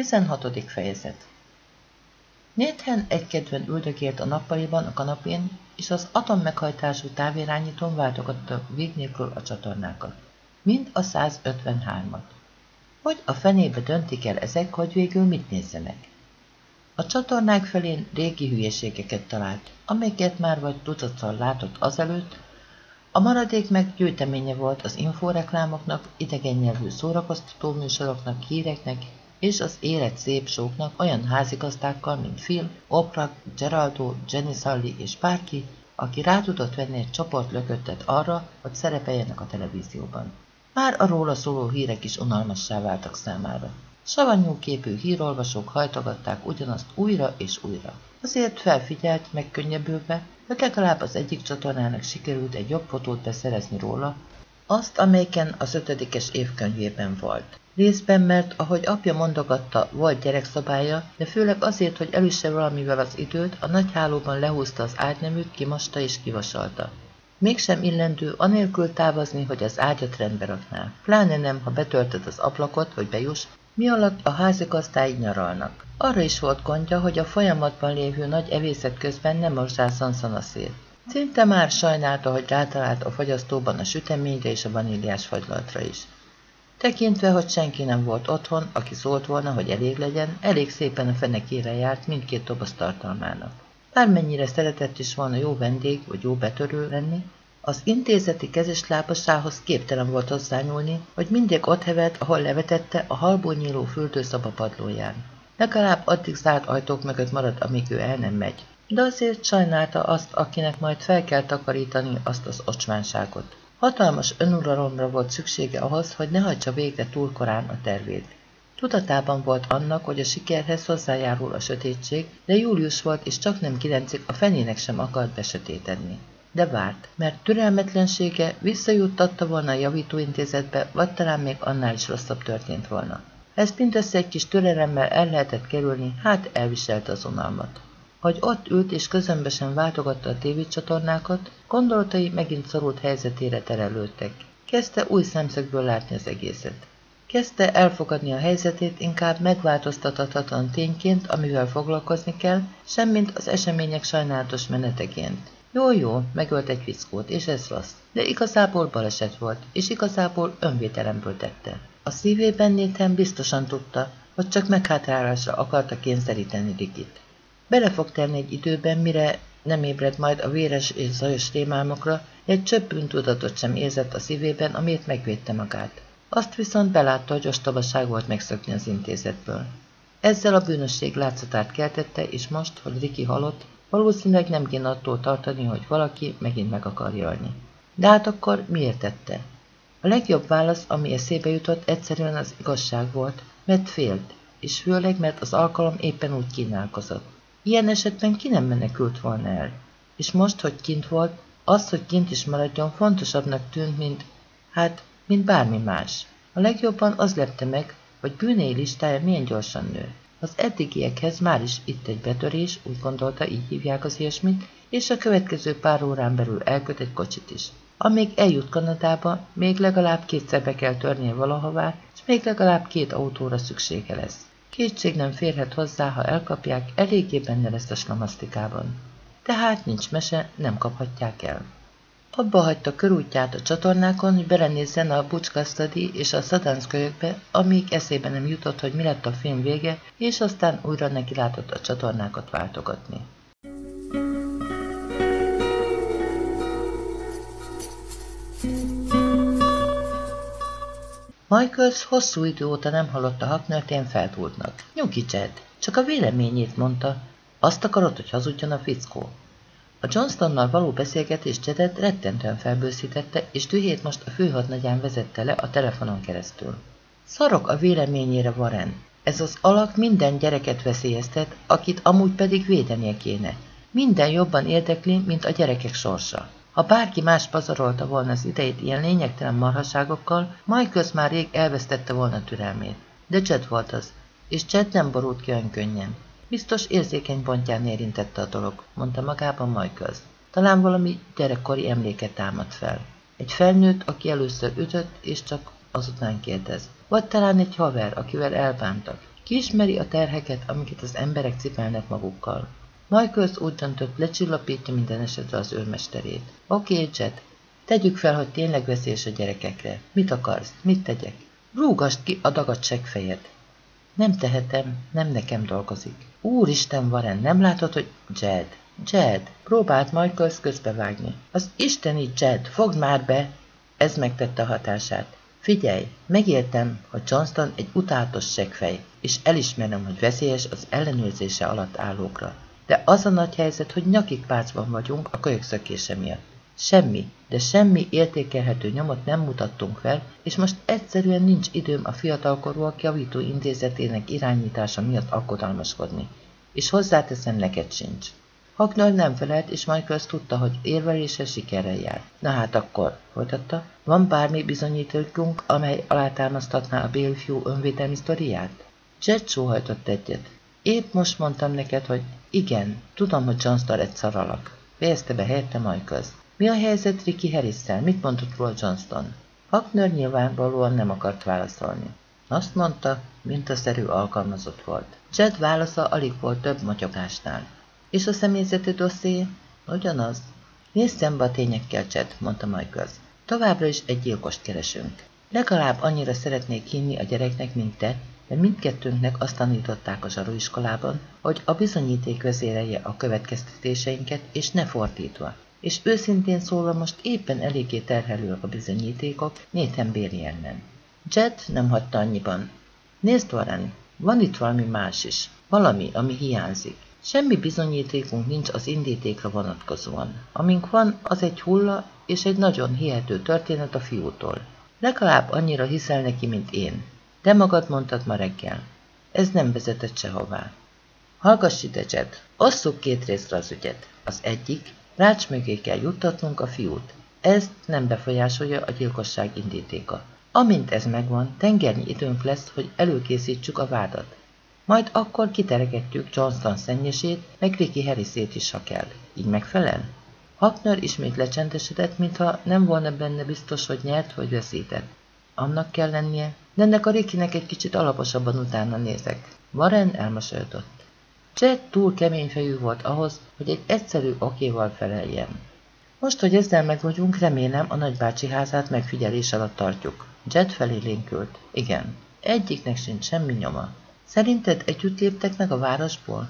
16. fejezet Nathan egykedven üldögélt a nappaliban a kanapén, és az atommeghajtású távirányítón váltogatta vég nélkül a csatornákat. Mind a 153-at. Hogy a fenébe döntik el ezek, hogy végül mit nézzenek? A csatornák felén régi hülyeségeket talált, amelyeket már vagy tucatszal látott azelőtt, a maradék meg gyűjteménye volt az inforeklámoknak, idegen nyelvű szórakoztató műsoroknak, híreknek és az élet szép sóknak olyan házigazdákkal, mint Phil, Oprah, Geraldo, Jenny Sully és bárki, aki rá tudott venni egy csoport lököttet arra, hogy szerepeljenek a televízióban. Már a róla szóló hírek is unalmassá váltak számára. Savanyú képű hírolvasók hajtogatták ugyanazt újra és újra. Azért felfigyelt, megkönnyebbülve, hogy legalább az egyik csatornának sikerült egy jobb fotót beszerezni róla, azt, amelyiken az ötödikes évkönyvében volt. Részben, mert, ahogy apja mondogatta, volt gyerekszobája, de főleg azért, hogy elüsse valamivel az időt, a nagy hálóban lehúzta az ágyneműt, kimasta és kivasalta. Mégsem illendő anélkül távozni, hogy az ágyat rendbe rakná. Pláne nem, ha betöltöd az ablakot, hogy bejuss, mi alatt a házigazdái nyaralnak. Arra is volt gondja, hogy a folyamatban lévő nagy evészet közben nem morzsázzon szanaszér. Szinte már sajnálta, hogy rátalált a fogyasztóban a süteményre és a vaníliás fagylatra is. Tekintve, hogy senki nem volt otthon, aki szólt volna, hogy elég legyen, elég szépen a fenekére járt mindkét doboz tartalmának. Bármennyire szeretett is volna jó vendég vagy jó betörő lenni, az intézeti kezeslábasához képtelen volt hozzányúlni, hogy mindig ott hevet, ahol levetette a halból nyíló fürdőszoba padlóján. Legalább addig zárt ajtók mögött marad, amíg ő el nem megy. De azért sajnálta azt, akinek majd fel kell takarítani azt az ocsmánságot. Hatalmas önuralomra volt szüksége ahhoz, hogy ne hagyja végre túl korán a tervét. Tudatában volt annak, hogy a sikerhez hozzájárul a sötétség, de Július volt, és csak nem kilencig a fenének sem akart besötétedni. De várt, mert türelmetlensége visszajuttatta volna a javítóintézetbe, vagy talán még annál is rosszabb történt volna. Ezt mindössze egy kis türelemmel el lehetett kerülni, hát elviselte az unalmat. Hogy ott ült és közömbösen váltogatta a tévécsatornákat, gondolatai megint szorult helyzetére terelődtek. Kezdte új szemszögből látni az egészet. Kezdte elfogadni a helyzetét inkább megváltoztathatatlan tényként, amivel foglalkozni kell, semmint az események sajnálatos meneteként. Jó, jó, megölt egy fickót, és ez rossz. De igazából baleset volt, és igazából önvételemből tette. A szívében Nathan biztosan tudta, hogy csak meghátrálásra akarta kényszeríteni Rikit. Bele fog tenni egy időben, mire nem ébred majd a véres és zajos rémálmokra, egy csöpp bűntudatot sem érzett a szívében, amiért megvédte magát. Azt viszont belátta, hogy ostobaság volt megszökni az intézetből. Ezzel a bűnösség látszatát keltette, és most, hogy Riki halott, valószínűleg nem kéne attól tartani, hogy valaki megint meg akar jölni. De hát akkor miért tette? A legjobb válasz, ami eszébe jutott, egyszerűen az igazság volt, mert félt, és főleg, mert az alkalom éppen úgy kínálkozott. Ilyen esetben ki nem menekült volna el. És most, hogy kint volt, az, hogy kint is maradjon, fontosabbnak tűnt, mint, hát, mint bármi más. A legjobban az lepte meg, hogy bűnei listája milyen gyorsan nő. Az eddigiekhez már is itt egy betörés, úgy gondolta, így hívják az ilyesmit, és a következő pár órán belül elköt egy kocsit is. Amíg eljut Kanadába, még legalább kétszer be kell törnie valahová, és még legalább két autóra szüksége lesz. Kétség nem férhet hozzá, ha elkapják, eléggé benne lesz a slamasztikában. Tehát nincs mese, nem kaphatják el. Abba hagyta körútját a csatornákon, hogy belenézzen a Bucskasztadi és a Szadánsz kölyökbe, amíg eszébe nem jutott, hogy mi lett a film vége, és aztán újra neki látott a csatornákat váltogatni. Michaels hosszú idő óta nem hallott a haknőtén feltúltnak. Nyugi, Jed, csak a véleményét mondta. Azt akarod, hogy hazudjon a fickó? A Johnstonnal való beszélgetés Jedet rettentően felbőszítette, és dühét most a főhadnagyán vezette le a telefonon keresztül. Szarok a véleményére, Warren. Ez az alak minden gyereket veszélyeztet, akit amúgy pedig védenie kéne. Minden jobban érdekli, mint a gyerekek sorsa. Ha bárki más pazarolta volna az idejét ilyen lényegtelen marhaságokkal, Michaels már rég elvesztette volna türelmét. De Jed volt az, és Jed nem borult ki olyan könnyen. Biztos érzékeny pontján érintette a dolog, mondta magában Michaels. Talán valami gyerekkori emléket támad fel. Egy felnőtt, aki először ütött, és csak azután kérdez. Vagy talán egy haver, akivel elbántak. Kiismeri a terheket, amiket az emberek cipelnek magukkal. Michaels úgy döntött, lecsillapítja minden esetre az őrmesterét. Oké, okay, Jet, tegyük fel, hogy tényleg veszélyes a gyerekekre. Mit akarsz? Mit tegyek? Rúgast ki a dagat fejed. Nem tehetem, nem nekem dolgozik. Úristen, Varen, nem látod, hogy... Jed, Jed, próbált Michaels közbevágni. Az isteni Jed, fogd már be! Ez megtette a hatását. Figyelj, megértem, hogy Johnston egy utálatos seggfej, és elismerem, hogy veszélyes az ellenőrzése alatt állókra. De az a nagy helyzet, hogy nyakig pácban vagyunk a kölyök szökése miatt. Semmi, de semmi értékelhető nyomot nem mutattunk fel, és most egyszerűen nincs időm a fiatalkorúak javító intézetének irányítása miatt aggodalmaskodni. És hozzáteszem, neked sincs. Hagnall nem felelt, és Michaels tudta, hogy érvelése sikerrel jár. Na hát akkor, folytatta, van bármi bizonyítékunk, amely alátámasztatná a Bélfiú önvédelmi sztoriát? Jet sóhajtott egyet. Épp most mondtam neked, hogy igen, tudom, hogy Johnston egy szaralak. Fejezte be helyette Michaels. Mi a helyzet Ricky harris -szel? Mit mondott róla Johnston? Hackner nyilvánvalóan nem akart válaszolni. Azt mondta, mint a szerű alkalmazott volt. Jed válasza alig volt több matyogásnál. És a személyzeti dosszé? Ugyanaz. Nézz szembe a tényekkel, Jed, mondta Michaels. Továbbra is egy gyilkost keresünk. Legalább annyira szeretnék hinni a gyereknek, mint te, de mindkettőnknek azt tanították a zsaróiskolában, hogy a bizonyíték vezérelje a következtetéseinket, és ne fordítva. És őszintén szólva most éppen eléggé terhelőek a bizonyítékok Nathan Béli ellen. Jet nem hagyta annyiban. Nézd, Warren, van itt valami más is. Valami, ami hiányzik. Semmi bizonyítékunk nincs az indítékra vonatkozóan. Amink van, az egy hulla és egy nagyon hihető történet a fiútól. Legalább annyira hiszel neki, mint én. De magad mondtad ma reggel. Ez nem vezetett sehová. Hallgass ide, Jed, osszuk két részre az ügyet. Az egyik, rács mögé kell juttatnunk a fiút. Ez nem befolyásolja a gyilkosság indítéka. Amint ez megvan, tengernyi időnk lesz, hogy előkészítsük a vádat. Majd akkor kiteregetjük Johnston szennyesét, meg Ricky Harrisét is, ha kell. Így megfelel? Hackner ismét lecsendesedett, mintha nem volna benne biztos, hogy nyert vagy veszített. Annak kell lennie, de ennek a Rickynek egy kicsit alaposabban utána nézek. Warren elmosolyodott. Jet túl kemény fejű volt ahhoz, hogy egy egyszerű okéval feleljen. Most, hogy ezzel meg vagyunk, remélem a nagybácsi házát megfigyelés alatt tartjuk. Jet felé lénkült. Igen. Egyiknek sincs semmi nyoma. Szerinted együtt léptek meg a városból?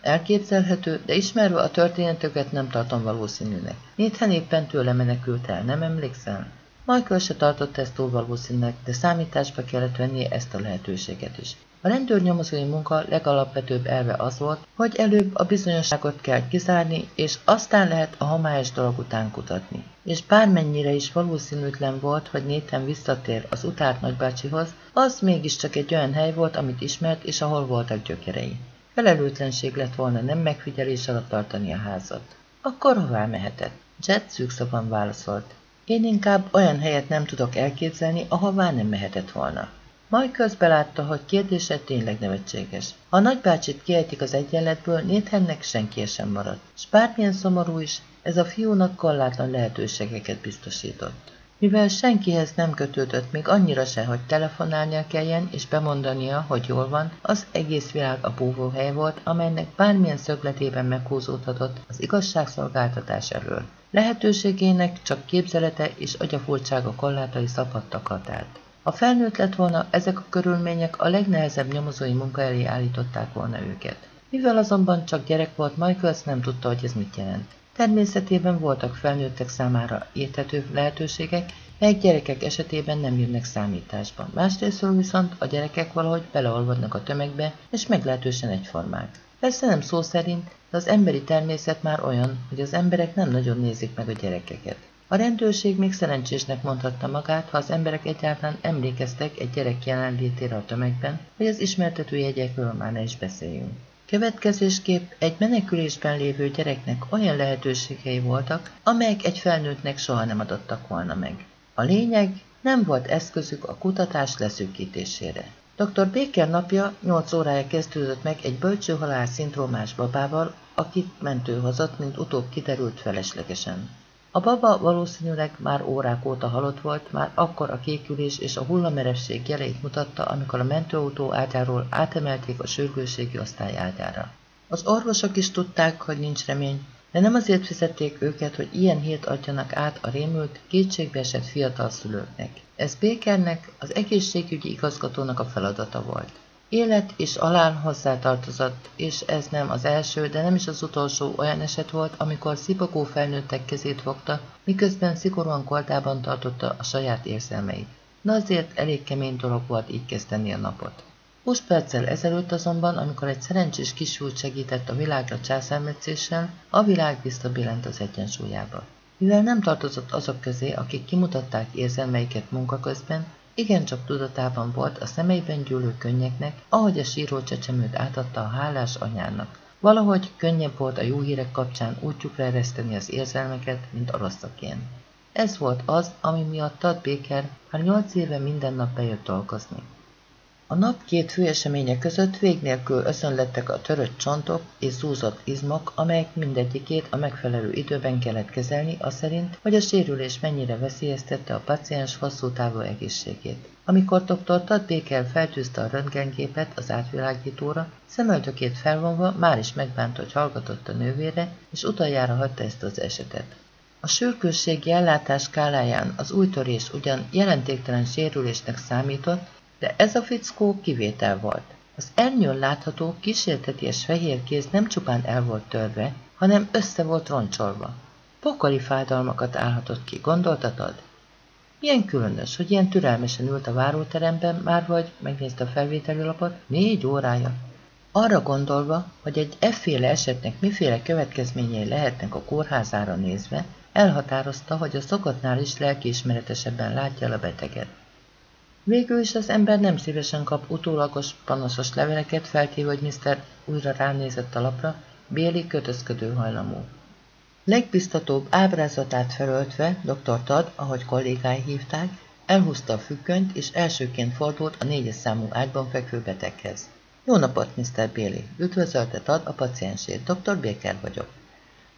Elképzelhető, de ismerve a történetüket nem tartom valószínűnek. Nathan éppen tőle menekült el, nem emlékszel? Michael se tartott ezt túl valószínűnek, de számításba kellett vennie ezt a lehetőséget is. A rendőrnyomozói munka legalapvetőbb elve az volt, hogy előbb a bizonyosságot kell kizárni, és aztán lehet a homályos dolog után kutatni. És bármennyire is valószínűtlen volt, hogy Nathan visszatér az utált nagybácsihoz, az mégiscsak egy olyan hely volt, amit ismert, és ahol voltak gyökerei. Felelőtlenség lett volna nem megfigyelés alatt tartani a házat. Akkor hová mehetett? Jet szűkszavon válaszolt. Én inkább olyan helyet nem tudok elképzelni, ahová nem mehetett volna. Majd közbelátta, hogy kérdése tényleg nevetséges. Ha nagybácsit kiejtik az egyenletből, Nathannek senki sem maradt. S bármilyen szomorú is, ez a fiúnak korlátlan lehetőségeket biztosított. Mivel senkihez nem kötődött még annyira se, hogy telefonálnia kelljen és bemondania, hogy jól van, az egész világ a búvóhely volt, amelynek bármilyen szögletében meghúzódhatott az igazságszolgáltatás elől. Lehetőségének csak képzelete és agyafurtsága korlátai szabadtak határt. Ha felnőtt lett volna, ezek a körülmények a legnehezebb nyomozói munka elé állították volna őket. Mivel azonban csak gyerek volt, Michaels nem tudta, hogy ez mit jelent. Természetében voltak felnőttek számára érthető lehetőségek, melyek gyerekek esetében nem jönnek számításba. Másrésztről viszont a gyerekek valahogy beleolvadnak a tömegbe, és meglehetősen egyformák. Persze nem szó szerint, de az emberi természet már olyan, hogy az emberek nem nagyon nézik meg a gyerekeket. A rendőrség még szerencsésnek mondhatta magát, ha az emberek egyáltalán emlékeztek egy gyerek jelenlétére a tömegben, hogy az ismertető jegyekről már ne is beszéljünk. Következésképp egy menekülésben lévő gyereknek olyan lehetőségei voltak, amelyek egy felnőttnek soha nem adottak volna meg. A lényeg, nem volt eszközük a kutatás leszűkítésére. Dr. Baker napja 8 órája kezdődött meg egy bölcsőhalál szindrómás babával, akit mentő hozott, mint utóbb kiderült feleslegesen. A baba valószínűleg már órák óta halott volt, már akkor a kékülés és a hullameresség jeleit mutatta, amikor a mentőautó ágyáról átemelték a sürgőségi osztály ágyára. Az orvosok is tudták, hogy nincs remény, de nem azért fizették őket, hogy ilyen hírt adjanak át a rémült, kétségbeesett fiatal szülőknek. Ez Békernek, az egészségügyi igazgatónak a feladata volt. Élet és alán hozzátartozott, és ez nem az első, de nem is az utolsó olyan eset volt, amikor szipogó felnőttek kezét fogta, miközben szigorúan koltában tartotta a saját érzelmeit. Na azért elég kemény dolog volt így kezdeni a napot. Húsz perccel ezelőtt azonban, amikor egy szerencsés kisült segített a világra császármetszéssel, a világ visszabillent az egyensúlyába. Mivel nem tartozott azok közé, akik kimutatták érzelmeiket munka közben, igencsak tudatában volt a szemeiben gyűlő könnyeknek, ahogy a síró csecsemőt átadta a hálás anyának. Valahogy könnyebb volt a jó hírek kapcsán útjukra ereszteni az érzelmeket, mint a rosszakén. Ez volt az, ami miatt Tad Baker már nyolc éve minden nap bejött dolgozni. A nap két fő eseménye között vég nélkül összönlettek a törött csontok és zúzott izmok, amelyek mindegyikét a megfelelő időben kellett kezelni, az szerint, hogy a sérülés mennyire veszélyeztette a paciens hosszú távú egészségét. Amikor dr. Tad Baker feltűzte a röntgengépet az átvilágítóra, szemöldökét felvonva már is megbánt, hogy hallgatott a nővére, és utoljára hagyta ezt az esetet. A sürgősségi ellátás skáláján az új törés ugyan jelentéktelen sérülésnek számított, de ez a fickó kivétel volt. Az ernyőn látható kísérteties fehér kéz nem csupán el volt törve, hanem össze volt roncsolva. Pokoli fájdalmakat állhatott ki, gondoltatod? Milyen különös, hogy ilyen türelmesen ült a váróteremben, már vagy, megnézte a felvételi lapot, négy órája. Arra gondolva, hogy egy efféle esetnek miféle következményei lehetnek a kórházára nézve, elhatározta, hogy a szokottnál is lelkiismeretesebben látja a beteget. Végül is az ember nem szívesen kap utólagos, panaszos leveleket, feltéve, hogy Mr. újra ránézett a lapra, Béli kötözködő hajlamú. Legbiztatóbb ábrázatát felöltve dr. Tad, ahogy kollégái hívták, elhúzta a függönyt, és elsőként fordult a négyes számú ágyban fekvő beteghez. Jó napot, Mr. Béli! Üdvözölte Tad a paciensét. Dr. Baker vagyok.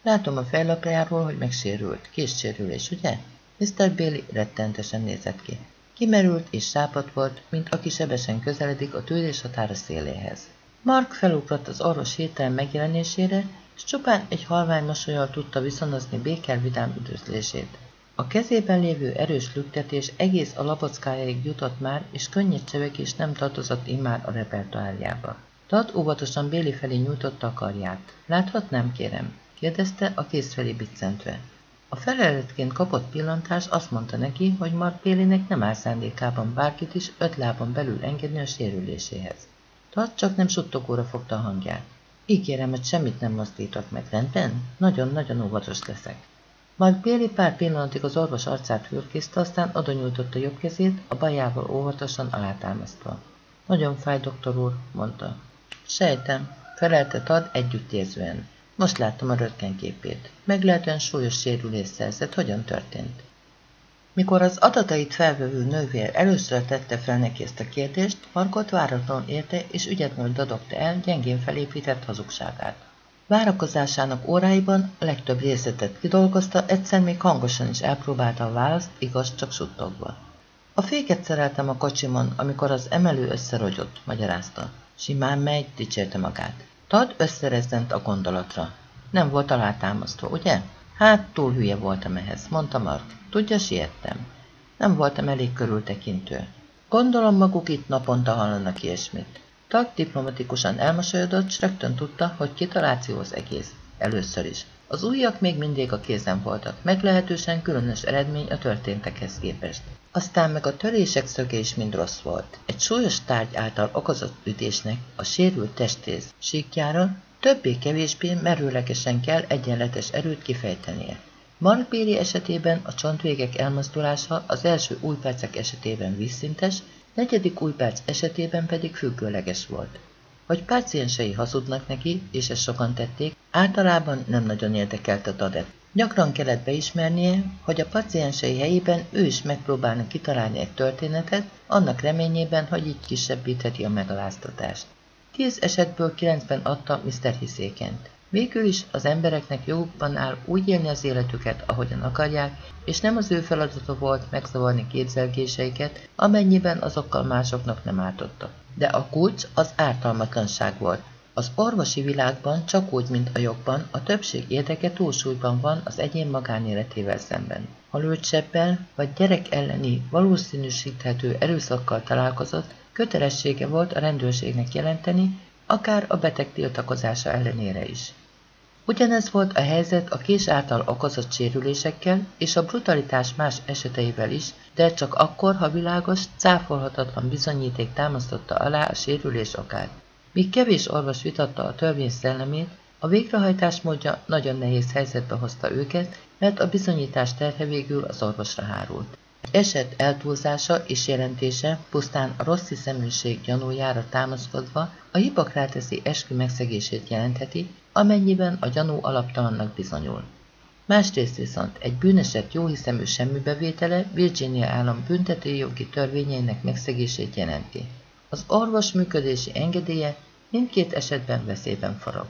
Látom a fejlapjáról, hogy megsérült. Késsérülés, ugye? Mr. Béli rettentesen nézett ki. Kimerült és sápat volt, mint aki sebesen közeledik a tűzés határa széléhez. Mark felugrott az orvos hirtelen megjelenésére, és csupán egy halvány mosolyal tudta viszonozni Béker vidám üdvözlését. A kezében lévő erős lüktetés egész a labockájáig jutott már, és könnyed csevegés nem tartozott immár a repertoárjába. Tad óvatosan Béli felé nyújtotta a karját. Láthatnám, kérem? kérdezte a kéz felé biccentve. A feleletként kapott pillantás azt mondta neki, hogy Mark Bélinek nem áll szándékában bárkit is öt lábon belül engedni a sérüléséhez. Tad csak nem suttogóra fogta a hangját. Ígérem, hogy semmit nem mozdítok meg, rendben? Nagyon-nagyon óvatos leszek. Mark Béli pár pillanatig az orvos arcát fürkészte, aztán adonyújtotta jobb kezét, a bajával óvatosan alátámasztva. Nagyon fáj, doktor úr, mondta. Sejtem, felelte Tad együttérzően. Most láttam a röntgenképét. Meglehetően súlyos sérülés szerzett. Hogyan történt? Mikor az adatait felvevő nővér először tette fel neki ezt a kérdést, Markot váratlan érte és ügyetlenül dadogta el gyengén felépített hazugságát. Várakozásának óráiban a legtöbb részletet kidolgozta, egyszer még hangosan is elpróbálta a választ, igaz, csak suttogva. A féket szereltem a kocsimon, amikor az emelő összerogyott, magyarázta. Simán megy, dicsérte magát. Tad összerezzent a gondolatra. Nem volt alátámasztva, ugye? Hát, túl hülye voltam ehhez, mondta Mark. Tudja, siettem. Nem voltam elég körültekintő. Gondolom maguk itt naponta hallanak ilyesmit. Tad diplomatikusan elmosolyodott, s rögtön tudta, hogy kitaláció az egész. Először is. Az újak még mindig a kézen voltak, meglehetősen különös eredmény a történtekhez képest. Aztán meg a törések szöge is mind rossz volt. Egy súlyos tárgy által okozott ütésnek a sérült testész síkjára többé-kevésbé merőlegesen kell egyenletes erőt kifejtenie. Mark Béli esetében a csontvégek elmozdulása az első új esetében vízszintes, negyedik új perc esetében pedig függőleges volt. Hogy páciensei hazudnak neki, és ezt sokan tették, általában nem nagyon érdekelt a dadet. Gyakran kellett beismernie, hogy a paciensei helyében ő is megpróbálna kitalálni egy történetet, annak reményében, hogy így kisebbítheti a megaláztatást. Tíz esetből kilencben adta Mr. Hiszékent. Végül is az embereknek jogukban áll úgy élni az életüket, ahogyan akarják, és nem az ő feladata volt megzavarni képzelgéseiket, amennyiben azokkal másoknak nem ártottak. De a kulcs az ártalmatlanság volt. Az orvosi világban, csak úgy, mint a jogban, a többség érdeke túlsúlyban van az egyén magánéletével szemben. Ha lőtsebbel vagy gyerek elleni valószínűsíthető erőszakkal találkozott, kötelessége volt a rendőrségnek jelenteni, akár a beteg tiltakozása ellenére is. Ugyanez volt a helyzet a kés által okozott sérülésekkel és a brutalitás más eseteivel is, de csak akkor, ha világos, cáfolhatatlan bizonyíték támasztotta alá a sérülés okát. Míg kevés orvos vitatta a törvény szellemét, a végrehajtás módja nagyon nehéz helyzetbe hozta őket, mert a bizonyítás terhe végül az orvosra hárult. Eset eltúlzása és jelentése pusztán a rossz hiszeműség gyanújára támaszkodva a hipokráteszi eskü megszegését jelentheti, amennyiben a gyanú alaptalannak bizonyul. Másrészt viszont egy bűneset jóhiszemű semmibevétele Virginia állam büntetőjogi törvényeinek megszegését jelenti. Az orvos működési engedélye mindkét esetben veszélyben forog.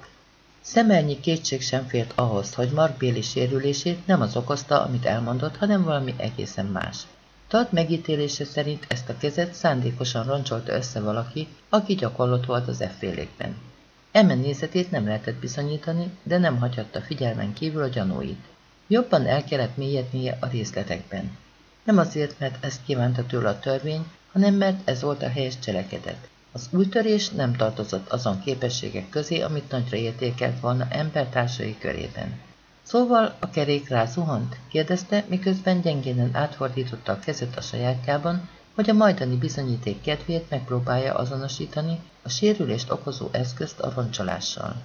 Szemelnyi kétség sem fért ahhoz, hogy Mark Béli sérülését nem az okozta, amit elmondott, hanem valami egészen más. Tad megítélése szerint ezt a kezet szándékosan roncsolta össze valaki, aki gyakorlott volt az effélékben. Emen nézetét nem lehetett bizonyítani, de nem hagyhatta figyelmen kívül a gyanúit. Jobban el kellett mélyednie a részletekben. Nem azért, mert ezt kívánta tőle a törvény, hanem mert ez volt a helyes cselekedet. Az újtörés nem tartozott azon képességek közé, amit nagyra értékelt volna embertársai körében. Szóval a kerék rá zuhant? kérdezte, miközben gyengénen átfordította a kezet a sajátjában, hogy a majdani bizonyíték kedvéért megpróbálja azonosítani a sérülést okozó eszközt a roncsolással.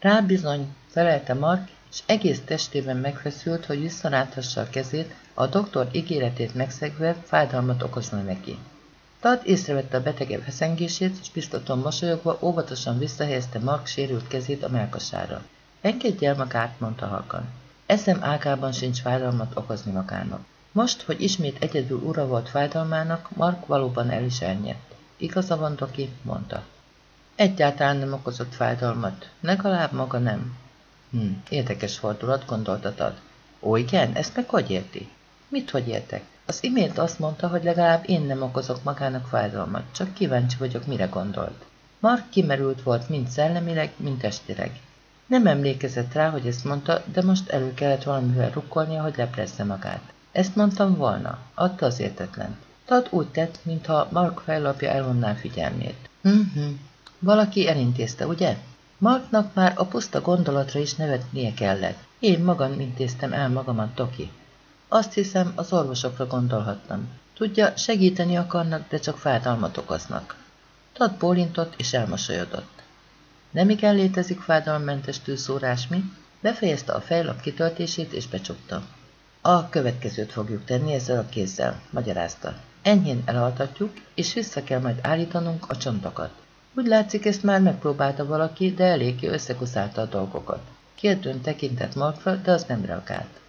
Rá bizony, felelte Mark, és egész testében megfeszült, hogy visszaráthassa a kezét, a doktor ígéretét megszegve fájdalmat okozna neki. Tad észrevette a betege feszengését, és biztaton mosolyogva óvatosan visszahelyezte Mark sérült kezét a melkasára. Engedj el magát, mondta halkan. Eszem ágában sincs fájdalmat okozni magának. Most, hogy ismét egyedül ura volt fájdalmának, Mark valóban el is elnyett. Igaza van, Doki, mondta. Egyáltalán nem okozott fájdalmat, legalább maga nem. Hm, érdekes fordulat, gondolta Tad. Ó, igen, ezt meg hogy érti? Mit hogy értek? Az imént azt mondta, hogy legalább én nem okozok magának fájdalmat, csak kíváncsi vagyok, mire gondolt. Mark kimerült volt mind szellemileg, mind testileg. Nem emlékezett rá, hogy ezt mondta, de most elő kellett valamivel rukkolnia, hogy leplezze magát. Ezt mondtam volna, adta az értetlen. Tad úgy tett, mintha Mark fejlapja elvonná figyelmét. Mhm, valaki elintézte, ugye? Marknak már a puszta gondolatra is nevetnie kellett. Én magam intéztem el magamat, Toki. Azt hiszem, az orvosokra gondolhattam. Tudja, segíteni akarnak, de csak fájdalmat okoznak. Tad bólintott és elmosolyodott. Nem igen létezik fájdalommentes tűszórás, mi? Befejezte a fejlap kitöltését és becsukta. A következőt fogjuk tenni ezzel a kézzel, magyarázta. Enyhén elaltatjuk, és vissza kell majd állítanunk a csontokat. Úgy látszik, ezt már megpróbálta valaki, de eléggé összekuszálta a dolgokat. Kérdőn tekintett Markra, de az nem reagált.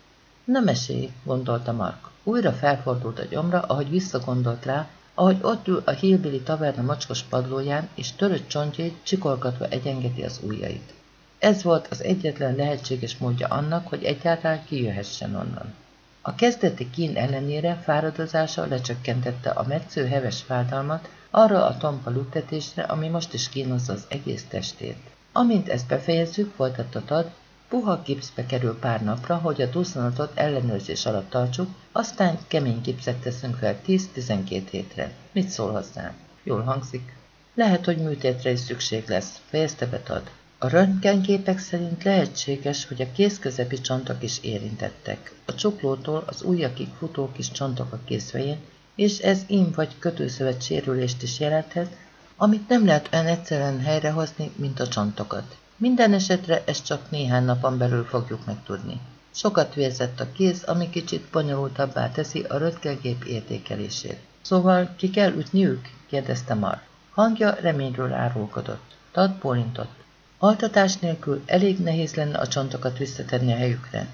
Na mesélj, gondolta Mark. Újra felfordult a gyomra, ahogy visszagondolt rá, ahogy ott ül a Hillbilly taverna mocskos padlóján, és törött csontjait csikorgatva egyengeti az ujjait. Ez volt az egyetlen lehetséges módja annak, hogy egyáltalán kijöhessen onnan. A kezdeti kín ellenére fáradozása lecsökkentette a metsző heves fájdalmat arra a tompa lüktetésre, ami most is kínozza az egész testét. Amint ezt befejezzük, folytatta Tad, Puha gipszbe kerül pár napra, hogy a duzzanatot ellenőrzés alatt tartsuk, aztán kemény gipszet teszünk fel 10-12 hétre. Mit szól hozzá? Jól hangzik. Lehet, hogy műtétre is szükség lesz, fejezte betad. A röntgenképek szerint lehetséges, hogy a kézközepi csontok is érintettek. A csuklótól az ujjakig futó kis csontok a készvején, és ez im vagy kötőszövet sérülést is jelenthet, amit nem lehet olyan egyszerűen helyrehozni, mint a csontokat. Minden esetre ezt csak néhány napon belül fogjuk megtudni. Sokat vérzett a kéz, ami kicsit bonyolultabbá teszi a röntgengép értékelését. Szóval ki kell ütniük? kérdezte Mark. Hangja reményről árulkodott. Tad bólintott. Altatás nélkül elég nehéz lenne a csontokat visszatenni a helyükre.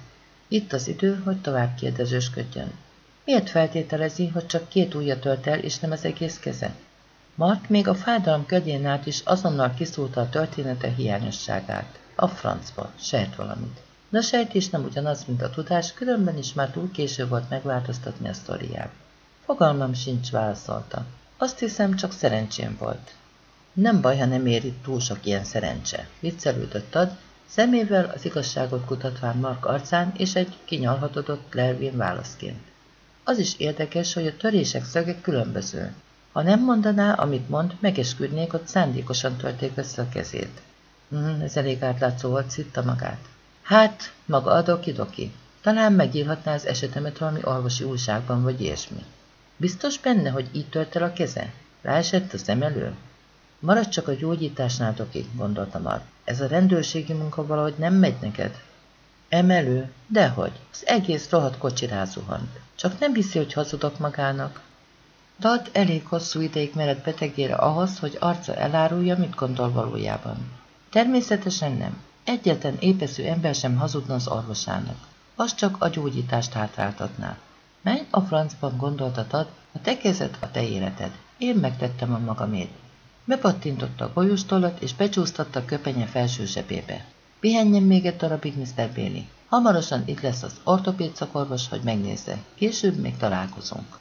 Itt az idő, hogy tovább kérdezősködjön. Miért feltételezi, hogy csak két ujja tölt el, és nem az egész keze? Mark még a fájdalom ködjén át is azonnal kiszúrta a története hiányosságát. A francba, sejt valamit. De a sejtés nem ugyanaz, mint a tudás, különben is már túl késő volt megváltoztatni a sztoriát. Fogalmam sincs, válaszolta. Azt hiszem, csak szerencsém volt. Nem baj, ha nem ér itt túl sok ilyen szerencse, viccelődött ad, szemével az igazságot kutatván Mark arcán és egy kinyalhatodott lervén válaszként. Az is érdekes, hogy a törések szöge különböző. Ha nem mondaná, amit mond, megesküdnék, hogy szándékosan törték össze a kezét. Hmm, ez elég átlátszó volt, szitta magát. Hát, maga a doki-doki. Talán megírhatná az esetemet valami orvosi újságban, vagy ilyesmi. Biztos benne, hogy így tört el a keze? Ráesett a szem elő? Maradj csak a gyógyításnál, Doki, gondolta Mar. Ez a rendőrségi munka valahogy nem megy neked. Emelő? Dehogy. Az egész rohadt kocsi rázuhant. Csak nem hiszi, hogy hazudok magának. Dad elég hosszú ideig mered betegére ahhoz, hogy arca elárulja, mit gondol valójában. Természetesen nem. Egyetlen épeszű ember sem hazudna az orvosának. Az csak a gyógyítást hátráltatná. Menj a francban gondoltatad, a te kezed a te életed. Én megtettem a magamét. Bepattintotta a golyóstollat, és becsúsztatta a köpenye felső zsebébe. Pihenjen még egy darabig, Mr. Bailey. Hamarosan itt lesz az ortopéd szakorvos, hogy megnézze. Később még találkozunk.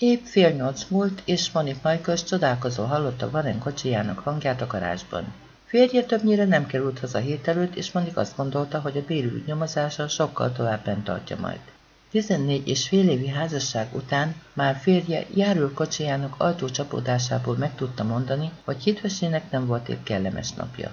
Épp fél nyolc múlt, és Monik Michaels csodálkozó hallotta Warren kocsijának hangját a garázsban. Férje többnyire nem került haza hét előtt, és Monik azt gondolta, hogy a bérügy nyomozása sokkal tovább bent tartja majd. 14 és fél évi házasság után már férje járő kocsijának ajtócsapódásából meg tudta mondani, hogy hitvesének nem volt épp kellemes napja.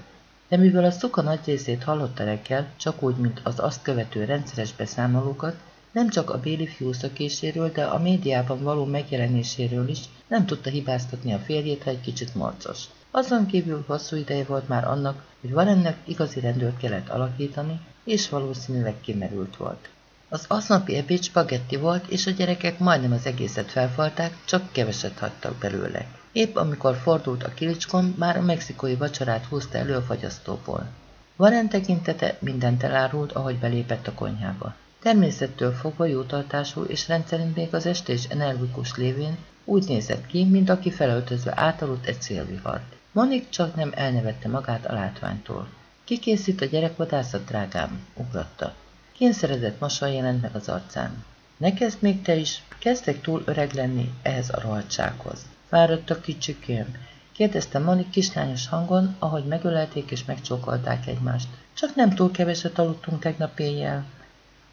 De mivel a szuka nagy részét hallotta reggel, csak úgy, mint az azt követő rendszeres beszámolókat, nem csak a Béli fiú szökéséről, de a médiában való megjelenéséről is nem tudta hibáztatni a férjét, ha egy kicsit morcos. Azon kívül hosszú ideje volt már annak, hogy Warrennek igazi rendőrt kellett alakítani, és valószínűleg kimerült volt. Az aznapi ebéd spagetti volt, és a gyerekek majdnem az egészet felfalták, csak keveset hagytak belőle. Épp amikor fordult a kilicskon, már a mexikói vacsorát húzta elő a fagyasztóból. Warren tekintete mindent elárult, ahogy belépett a konyhába. Természettől fogva jótartású és rendszerint még az este is energikus lévén úgy nézett ki, mint aki felöltözve átaludt egy szélvihart. Monik csak nem elnevette magát a látványtól. Kikészít a gyerekvadászat, drágám, ugratta. Kényszerezett mosoly jelent meg az arcán. Ne kezd még te is, kezdek túl öreg lenni ehhez a rohadtsághoz. Fáradt a kicsikém, kérdezte Monik kislányos hangon, ahogy megölelték és megcsókolták egymást. Csak nem túl keveset aludtunk tegnap éjjel.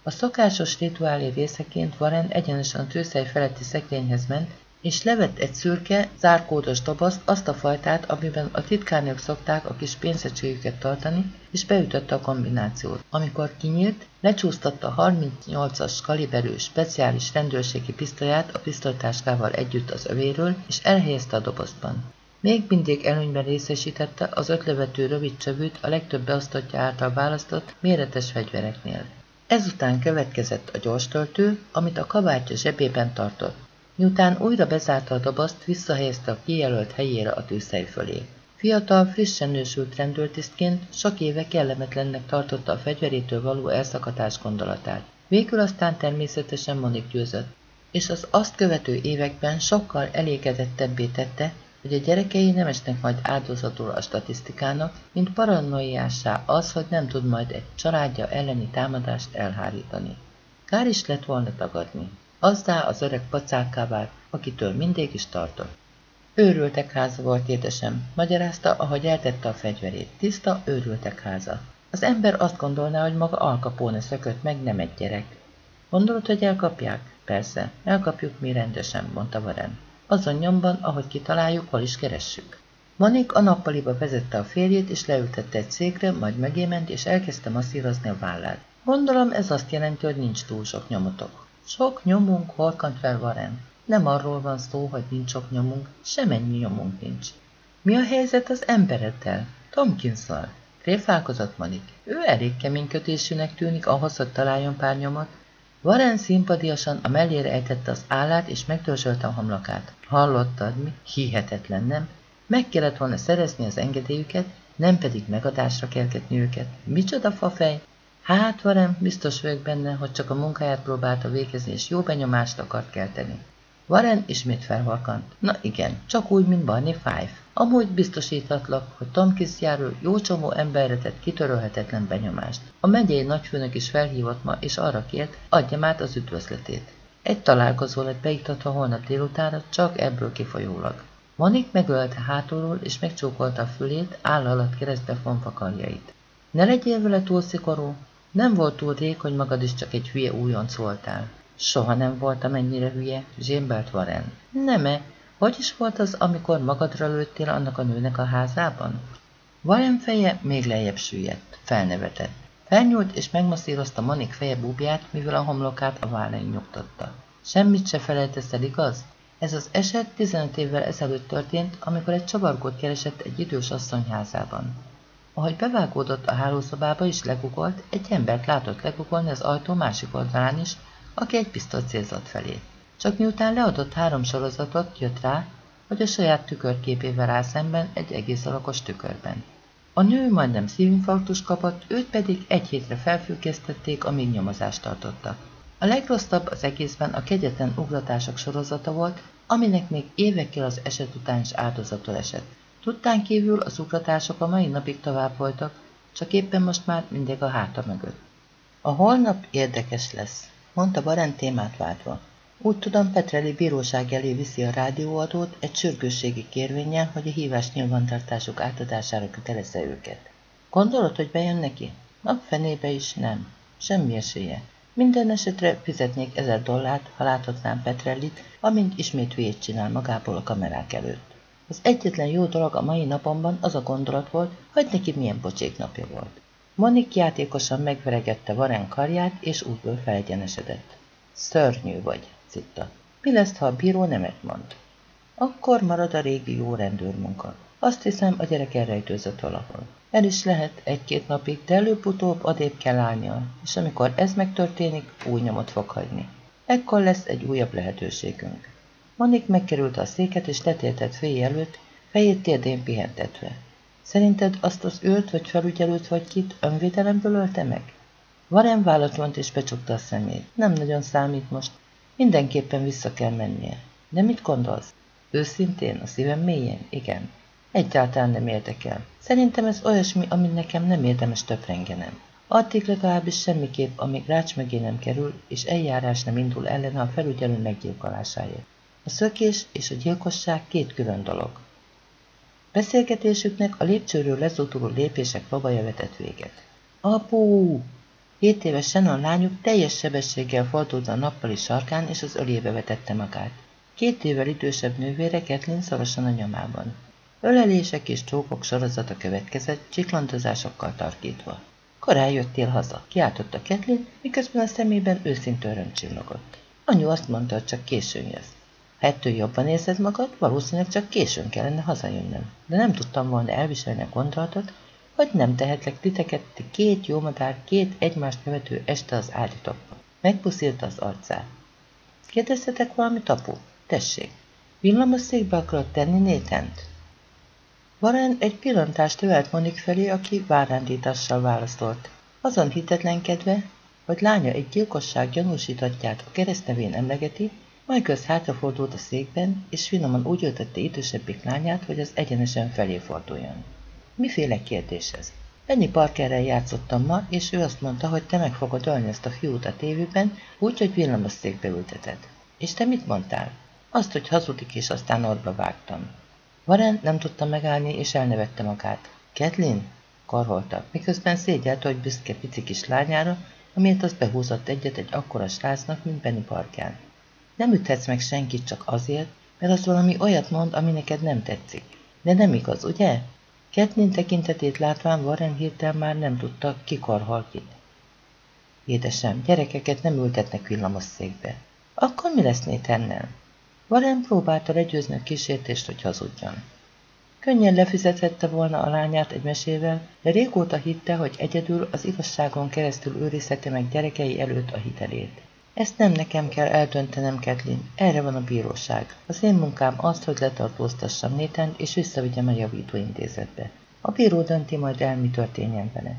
A szokásos rituálé részeként Varen egyenesen a tőszej feletti szekrényhez ment, és levett egy szürke, zárkódos dobozt, azt a fajtát, amiben a titkárnők szokták a kis pénzecségüket tartani, és beütötte a kombinációt. Amikor kinyílt, lecsúsztatta a 38-as kaliberű speciális rendőrségi pisztolyát a pisztolytáskával együtt az övéről, és elhelyezte a dobozban. Még mindig előnyben részesítette az ötlövető rövid csövűt a legtöbb beosztottja által választott méretes fegyvereknél. Ezután következett a gyorstöltő, amit a kabátja zsebében tartott. Miután újra bezárta a dobozt, visszahelyezte a kijelölt helyére a tűzhely fölé. Fiatal, frissen nősült rendőrtisztként sok éve kellemetlennek tartotta a fegyverétől való elszakadás gondolatát. Végül aztán természetesen Monik győzött, és az azt követő években sokkal elégedettebbé tette, hogy a gyerekei nem esnek majd áldozatul a statisztikának, mint paranoiássá az, hogy nem tud majd egy családja elleni támadást elhárítani. Kár is lett volna tagadni. Azzá az öreg pacákká vált, akitől mindig is tartott. Őrültek háza volt, édesem, magyarázta, ahogy eltette a fegyverét. Tiszta, őrültek háza. Az ember azt gondolná, hogy maga Alkapóne szökött meg, nem egy gyerek. Gondolod, hogy elkapják? Persze, elkapjuk mi rendesen, mondta Varen. Azon nyomban, ahogy kitaláljuk, hol is keressük. Manik a nappaliba vezette a férjét, és leültette egy székre, majd megément, és elkezdte masszírozni a vállát. Gondolom ez azt jelenti, hogy nincs túl sok nyomotok. Sok nyomunk horkant fel Varen. Nem arról van szó, hogy nincs sok nyomunk, semennyi nyomunk nincs. Mi a helyzet az embereddel? Tomkinszal? Réfálkozott Manik. Ő elég kemény kötésűnek tűnik ahhoz, hogy találjon pár nyomot. Varen szimpadiasan a mellére ejtette az állát, és megtörzsölte a hamlakát. Hallottad mi? Hihetetlen, nem? Meg kellett volna szerezni az engedélyüket, nem pedig megadásra kelketni őket. Micsoda fafej? Hát, Varem, biztos vagyok benne, hogy csak a munkáját próbálta végezni, és jó benyomást akart kelteni. Warren ismét felhalkant. Na igen, csak úgy, mint Barney Five. Amúgy biztosíthatlak, hogy Tomkins járó jó csomó emberre tett kitörölhetetlen benyomást. A megyei nagyfőnök is felhívott ma, és arra kért, adjam át az üdvözletét. Egy találkozó lett beiktatva holnap délutánra, csak ebből kifolyólag. Manik megölte hátulról, és megcsókolta a fülét, áll alatt keresztbe fonva karjait. Ne legyél vele túl szigorú, nem volt túl rég, hogy magad is csak egy hülye újonc voltál. Soha nem voltam ennyire hülye, zsémbelt Warren. Nem-e? Hogy is volt az, amikor magadra lőttél annak a nőnek a házában? Warren feje még lejjebb süllyedt, felnevetett. Felnyúlt és megmasszírozta Monik feje búbját, mivel a homlokát a vállán nyugtatta. Semmit se felejtesz el, igaz? Ez az eset 15 évvel ezelőtt történt, amikor egy csavargót keresett egy idős asszony házában. Ahogy bevágódott a hálószobába és legugolt, egy embert látott legugolni az ajtó másik oldalán is, aki egy pisztoly célzott felé. Csak miután leadott három sorozatot, jött rá, hogy a saját tükörképével áll szemben egy egész alakos tükörben. A nő majdnem szívinfarktus kapott, őt pedig egy hétre felfüggesztették, amíg nyomozást tartottak. A legrosszabb az egészben a kegyetlen ugratások sorozata volt, aminek még évekkel az eset után is áldozatul esett. Tudtán kívül az ugratások a mai napig tovább voltak, csak éppen most már mindig a háta mögött. A holnap érdekes lesz, mondta Barent témát váltva. Úgy tudom, Petreli bíróság elé viszi a rádióadót egy sürgősségi kérvényen, hogy a hívás nyilvántartásuk átadására kötelezze őket. Gondolod, hogy bejön neki? A fenébe is nem. Semmi esélye. Minden esetre fizetnék ezer dollárt, ha láthatnám Petrellit, amint ismét hülyét csinál magából a kamerák előtt. Az egyetlen jó dolog a mai napomban az a gondolat volt, hogy neki milyen pocsék napja volt. Monik játékosan megveregette Varen karját, és útból felegyenesedett. Szörnyű vagy, citta. Mi lesz, ha a bíró nemet mond? Akkor marad a régi jó rendőrmunka. Azt hiszem, a gyerek elrejtőzött valahol. El is lehet egy-két napig, de előbb-utóbb adébb kell állnia, és amikor ez megtörténik, új nyomot fog hagyni. Ekkor lesz egy újabb lehetőségünk. Monik megkerült a széket, és letértett féj előtt, fejét térdén pihentetve. Szerinted azt az őt vagy felügyelőt vagy kit önvédelemből ölte meg? Varen vállat és becsukta a szemét. Nem nagyon számít most. Mindenképpen vissza kell mennie. De mit gondolsz? Őszintén, a szívem mélyén? Igen. Egyáltalán nem érdekel. Szerintem ez olyasmi, ami nekem nem érdemes töprengenem. Addig legalábbis semmiképp, amíg rács mögé nem kerül, és eljárás nem indul ellene a felügyelő meggyilkolásáért. A szökés és a gyilkosság két külön dolog. Beszélgetésüknek a lépcsőről lezúduló lépések babaja vetett véget. Apu! Hét évesen a lányuk teljes sebességgel fordult a nappali sarkán, és az ölébe vetette magát. Két évvel idősebb nővére Kathleen szorosan a nyomában. Ölelések és csókok sorozata következett, csiklandozásokkal tarkítva. Korán jöttél haza, kiáltotta Kathleen, miközben a szemében őszintű öröm csillogott. Anyu azt mondta, hogy csak későn jössz. Ha ettől jobban érzed magad, valószínűleg csak későn kellene hazajönnöm. De nem tudtam volna elviselni a gondolatot, hogy nem tehetlek titeket ti két jó madár, két egymást követő este az álditokba. Megpuszílt az arcát. Kérdeztetek valamit, apu? Tessék. Villamosszékbe akarod tenni Nétent? Varen egy pillantást övelt Monik felé, aki várándítással válaszolt. Azon hitetlenkedve, hogy lánya egy gyilkosság gyanúsítatját a keresztnevén emlegeti, Michaels hátrafordult a székben, és finoman úgy öltette idősebbik lányát, hogy az egyenesen felé forduljon. Miféle kérdés ez? Ennyi Parkerrel játszottam ma, és ő azt mondta, hogy te meg fogod ölni ezt a fiút a tévében, úgy, hogy ülteted. És te mit mondtál? Azt, hogy hazudik, és aztán orba vágtam. Varen nem tudta megállni, és elnevette magát. Kathleen? Karholta, miközben szégyelt, hogy büszke pici kis lányára, amiért az behúzott egyet egy akkora srácnak, mint Benny Parkán. Nem üthetsz meg senkit csak azért, mert az valami olyat mond, ami neked nem tetszik. De nem igaz, ugye? Kathleen tekintetét látván Warren hirtelen már nem tudta, ki karhal kit. Édesem, gyerekeket nem ültetnek villamosszékbe. Akkor mi lesz Nathannel? Warren próbálta legyőzni a kísértést, hogy hazudjon. Könnyen lefizethette volna a lányát egy mesével, de régóta hitte, hogy egyedül az igazságon keresztül őrizheti meg gyerekei előtt a hitelét. Ezt nem nekem kell eldöntenem, Kathleen. Erre van a bíróság. Az én munkám az, hogy letartóztassam Néten, és visszavigyem a javítóintézetbe. A bíró dönti majd el, mi történjen vele.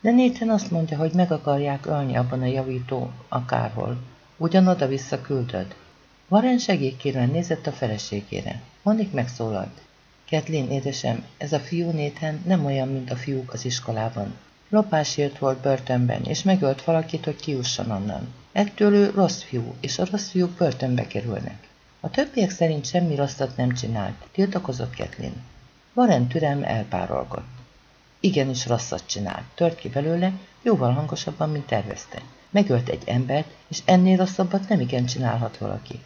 De Néten azt mondja, hogy meg akarják ölni abban a javító akárhol. Ugyanoda vissza küldöd. Warren segélykérően nézett a feleségére. Monik megszólalt. Kathleen, édesem, ez a fiú Nathan nem olyan, mint a fiúk az iskolában. Lopásért volt börtönben, és megölt valakit, hogy kiusson onnan. Ettől ő rossz fiú, és a rossz fiúk börtönbe kerülnek. A többiek szerint semmi rosszat nem csinált, tiltakozott Kathleen. Warren türelme elpárolgott. Igenis rosszat csinált, tört ki belőle, jóval hangosabban, mint tervezte. Megölt egy embert, és ennél rosszabbat nem igen csinálhat valaki.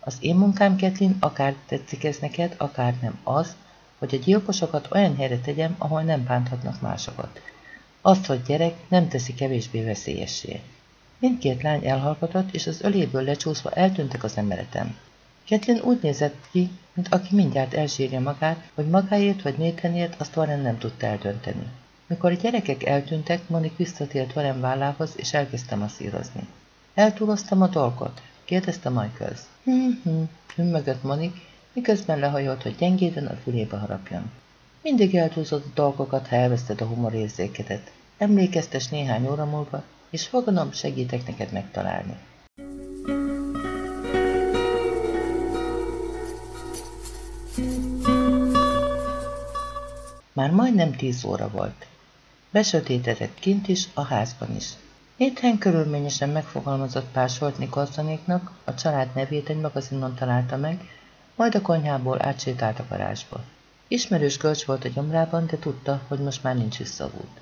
Az én munkám, Kathleen, akár tetszik ez neked, akár nem az, hogy a gyilkosokat olyan helyre tegyem, ahol nem bánthatnak másokat. Azt, hogy gyerek, nem teszi kevésbé veszélyessé. Mindkét lány elhallgatott, és az öléből lecsúszva eltűntek az emeleten. Kathleen úgy nézett ki, mint aki mindjárt elsírja magát, hogy magáért vagy Nathanért azt Warren nem tudta eldönteni. Mikor a gyerekek eltűntek, Monik visszatért Warren vállához, és elkezdte masszírozni. Eltúloztam a dolgot? kérdezte Michaels. Hm-hm, mögött Monik, miközben lehajolt, hogy gyengéden a fülébe harapjon. Mindig eltúlzott a dolgokat, ha elveszted a humorérzékedet. Emlékeztes néhány óra múlva, és fogadom, segítek neked megtalálni. Már majdnem tíz óra volt. Besötétedett kint is, a házban is. Nathan körülményesen megfogalmazott pár sort Nikolsonéknak, a család nevét egy magazinon találta meg, majd a konyhából átsétált a garázsba. Ismerős gölcs volt a gyomrában, de tudta, hogy most már nincs visszavút.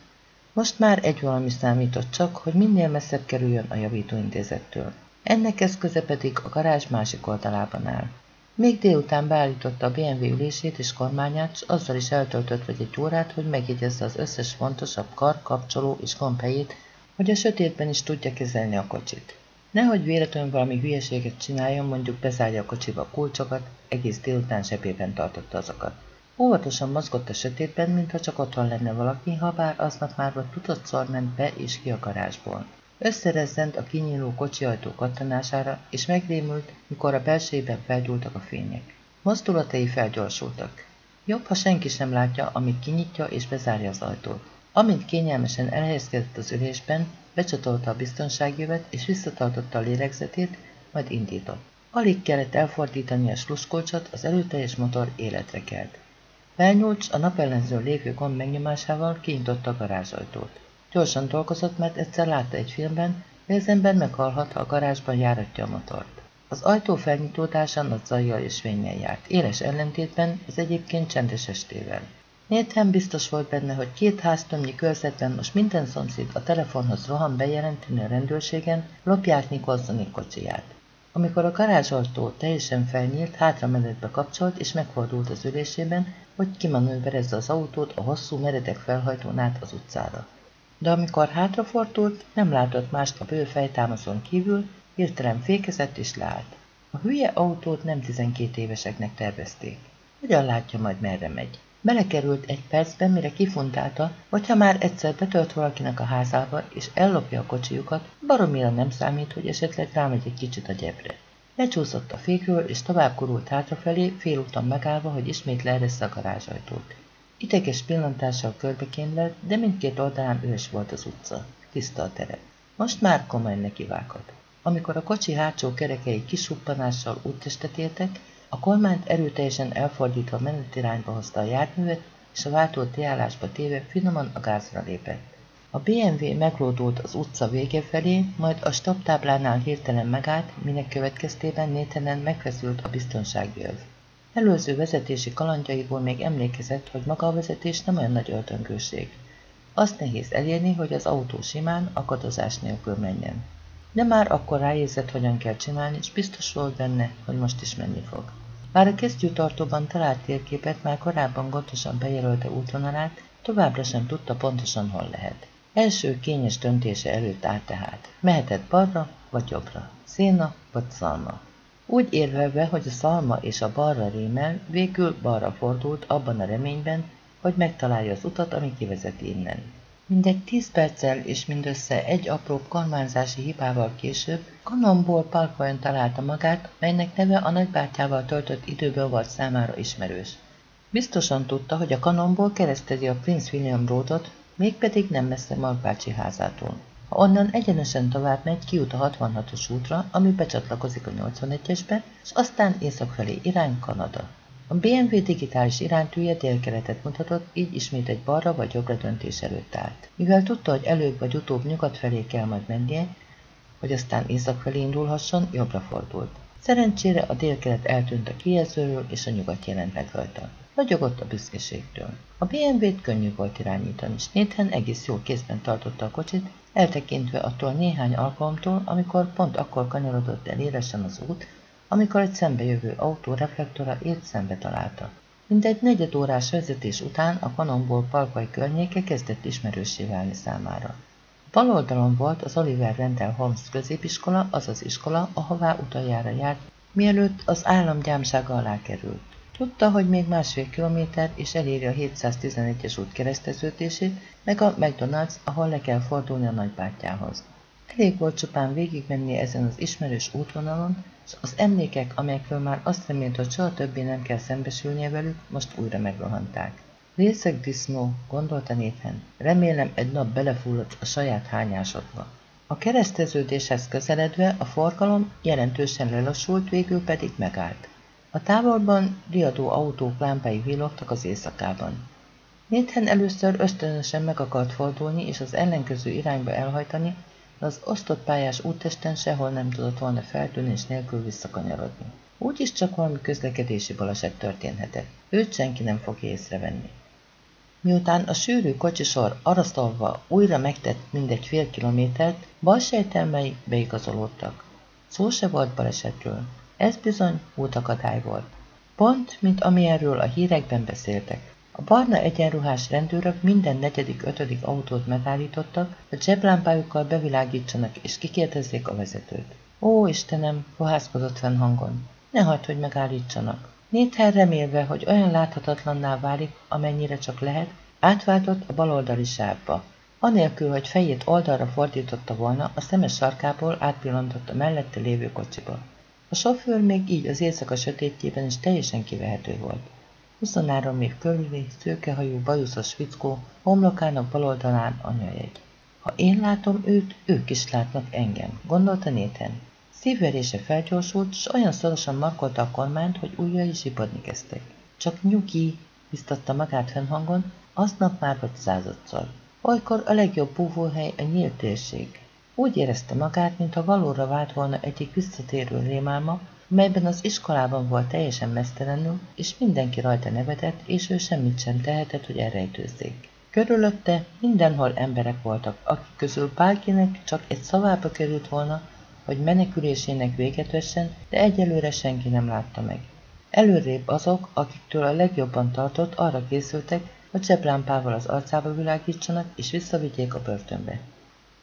Most már egy valami számított csak, hogy minél messzebb kerüljön a javítóintézettől. Ennek eszköze pedig a garázs másik oldalában áll. Még délután beállította a BMW ülését és kormányát, és azzal is eltöltött vagy egy órát, hogy megjegyezze az összes fontosabb kar, kapcsoló és gombhelyét, hogy a sötétben is tudja kezelni a kocsit. Nehogy véletlenül valami hülyeséget csináljon, mondjuk bezárja a kocsiba kulcsokat, egész délután zsebében tartotta azokat. Óvatosan mozgott a sötétben, mintha csak otthon lenne valaki, ha bár aznap már vagy tudott ment be és ki a garázsból. Összerezzent a kinyíló kocsiajtó kattanására, és megrémült, mikor a belsejében felgyúltak a fények. Mozdulatai felgyorsultak. Jobb, ha senki sem látja, amíg kinyitja és bezárja az ajtót. Amint kényelmesen elhelyezkedett az ülésben, becsatolta a biztonságjövet és visszatartotta a lélegzetét, majd indított. Alig kellett elfordítani a sluszkolcsot, az előteljes motor életre kelt. Belnyúlcs a napellenző lévő gomb megnyomásával kinyitotta a garázsajtót. Gyorsan dolgozott, mert egyszer látta egy filmben, hogy az ember meghalhat, ha a garázsban járatja a motort. Az ajtó felnyitódása nagy zajjal és fényen járt, éles ellentétben az egyébként csendes estével. Nathan biztos volt benne, hogy két háztömnyi körzetben most minden szomszéd a telefonhoz rohan bejelenteni a rendőrségen, lopják Nikolsonik kocsiját. Amikor a garázsajtó teljesen felnyílt, hátra menetbe kapcsolt és megfordult az ülésében, hogy kimanőverezze az autót a hosszú meredek fejthajtón át az utcára. De amikor hátrafordult, nem látott mást a bő fejtámaszon kívül, hirtelen fékezett és leállt. A hülye autót nem 12 éveseknek tervezték. Hogyan látja majd merre megy? Belekerült egy percben, mire kifuntálta, hogy ha már egyszer betölt valakinek a házába, és ellopja a kocsijukat, baromira nem számít, hogy esetleg rámegy egy kicsit a gyebre. Lecsúszott a fékről, és tovább kurult hátrafelé, félúton megállva, hogy ismét leeressze a garázsajtót. Ideges pillantással körbekémlelt, de mindkét oldalán üres volt az utca. Tiszta a terep. Most már komolyan nekivágott. Amikor a kocsi hátsó kerekei kisuppanással úttestet értek, a kormányt erőteljesen elfordítva menetirányba hozta a járművet, és a váltó tiállásba téve finoman a gázra lépett. A BMW meglódult az utca vége felé, majd a stoptáblánál hirtelen megállt, minek következtében Nétenen megfeszült a biztonsági. Előző vezetési kalandjaiból még emlékezett, hogy maga a vezetés nem olyan nagy öltöngőség. Azt nehéz elérni, hogy az autó simán, akadozás nélkül menjen. De már akkor ráérzett, hogyan kell csinálni, és biztos volt benne, hogy most is menni fog. Bár a kesztyűtartóban talált térképet már korábban gondosan bejelölte útvonalát, továbbra sem tudta pontosan hol lehet. Első kényes döntése előtt állt tehát. Mehetett balra vagy jobbra, széna vagy szalma. Úgy érvelve, hogy a szalma és a balra rémel, végül balra fordult abban a reményben, hogy megtalálja az utat, ami kivezet innen. Mindegy tíz perccel és mindössze egy apró kormányzási hibával később Kanonból parkvajon találta magát, melynek neve a nagybátyával töltött időből volt számára ismerős. Biztosan tudta, hogy a kanonból keresztezi a Prince William Roadot, mégpedig nem messze Mark házától. Ha onnan egyenesen tovább megy, kijut a 66-os útra, ami becsatlakozik a 81-esbe, és aztán észak felé irány Kanada. A BMW digitális iránytűje délkeletet mutatott, így ismét egy balra vagy jobbra döntés előtt állt. Mivel tudta, hogy előbb vagy utóbb nyugat felé kell majd mennie, hogy aztán észak felé indulhasson, jobbra fordult. Szerencsére a délkelet eltűnt a kijelzőről, és a nyugat jelent meg rajta. Nagyogott a büszkeségtől. A BMW-t könnyű volt irányítani, és Nathan egész jól kézben tartotta a kocsit, eltekintve attól néhány alkalomtól, amikor pont akkor kanyarodott el élesen az út, amikor egy szembejövő autó reflektora épp szembe találta. Mindegy negyed órás vezetés után a kanonból parkway környéke kezdett ismerősé válni számára. Bal oldalon volt az Oliver Rendell Holmes középiskola, az az iskola, ahová utoljára járt, mielőtt az állam gyámsága alá került. Tudta, hogy még másfél kilométer és eléri a 711-es út kereszteződését, meg a McDonald's, ahol le kell fordulni a nagybátyához. Elég volt csupán végigmenni ezen az ismerős útvonalon, az emlékek, amelyekről már azt remélt, hogy soha többé nem kell szembesülnie velük, most újra megrohanták. Részeg disznó, gondolta Nathan. Remélem egy nap belefulladt a saját hányásodba. A kereszteződéshez közeledve a forgalom jelentősen lelassult, végül pedig megállt. A távolban riadó autók lámpái villogtak az éjszakában. Nathan először ösztönösen meg akart fordulni és az ellenkező irányba elhajtani, az osztott pályás úttesten sehol nem tudott volna feltűnés nélkül visszakanyarodni. Úgyis csak valami közlekedési baleset történhetett. Őt senki nem fogja észrevenni. Miután a sűrű kocsisor araszolva újra megtett mindegy fél kilométert, bal sejtelmei beigazolódtak. Szó se volt balesetről. Ez bizony útakadály volt. Pont, mint amilyenről a hírekben beszéltek. A barna egyenruhás rendőrök minden negyedik-ötödik autót megállítottak, hogy zseblámpájukkal bevilágítsanak és kikérdezzék a vezetőt. Ó, Istenem, rohászkodott fenn hangon. Ne hagyd, hogy megállítsanak. Néther remélve, hogy olyan láthatatlanná válik, amennyire csak lehet, átváltott a baloldali sávba. Anélkül, hogy fejét oldalra fordította volna, a szemes sarkából átpillantott a mellette lévő kocsiba. A sofőr még így az éjszaka sötétjében is teljesen kivehető volt. 23 év körüli, szőkehajú, bajuszos fickó, homlokának baloldalán anyajegy. Ha én látom őt, ők is látnak engem, gondolta Néten. Szívverése felgyorsult, s olyan szorosan markolta a kormányt, hogy ujjai zsibadni kezdtek. Csak nyugi, biztatta magát fennhangon, aznap már vagy századszor. Olykor a legjobb búvóhely a nyílt térség. Úgy érezte magát, mintha valóra vált volna egyik visszatérő rémálma, melyben az iskolában volt teljesen mesztelenül, és mindenki rajta nevetett, és ő semmit sem tehetett, hogy elrejtőzzék. Körülötte mindenhol emberek voltak, akik közül bárkinek csak egy szavába került volna, hogy menekülésének véget vessen, de egyelőre senki nem látta meg. Előrébb azok, akiktől a legjobban tartott, arra készültek, hogy zseblámpával az arcába világítsanak, és visszavigyék a börtönbe.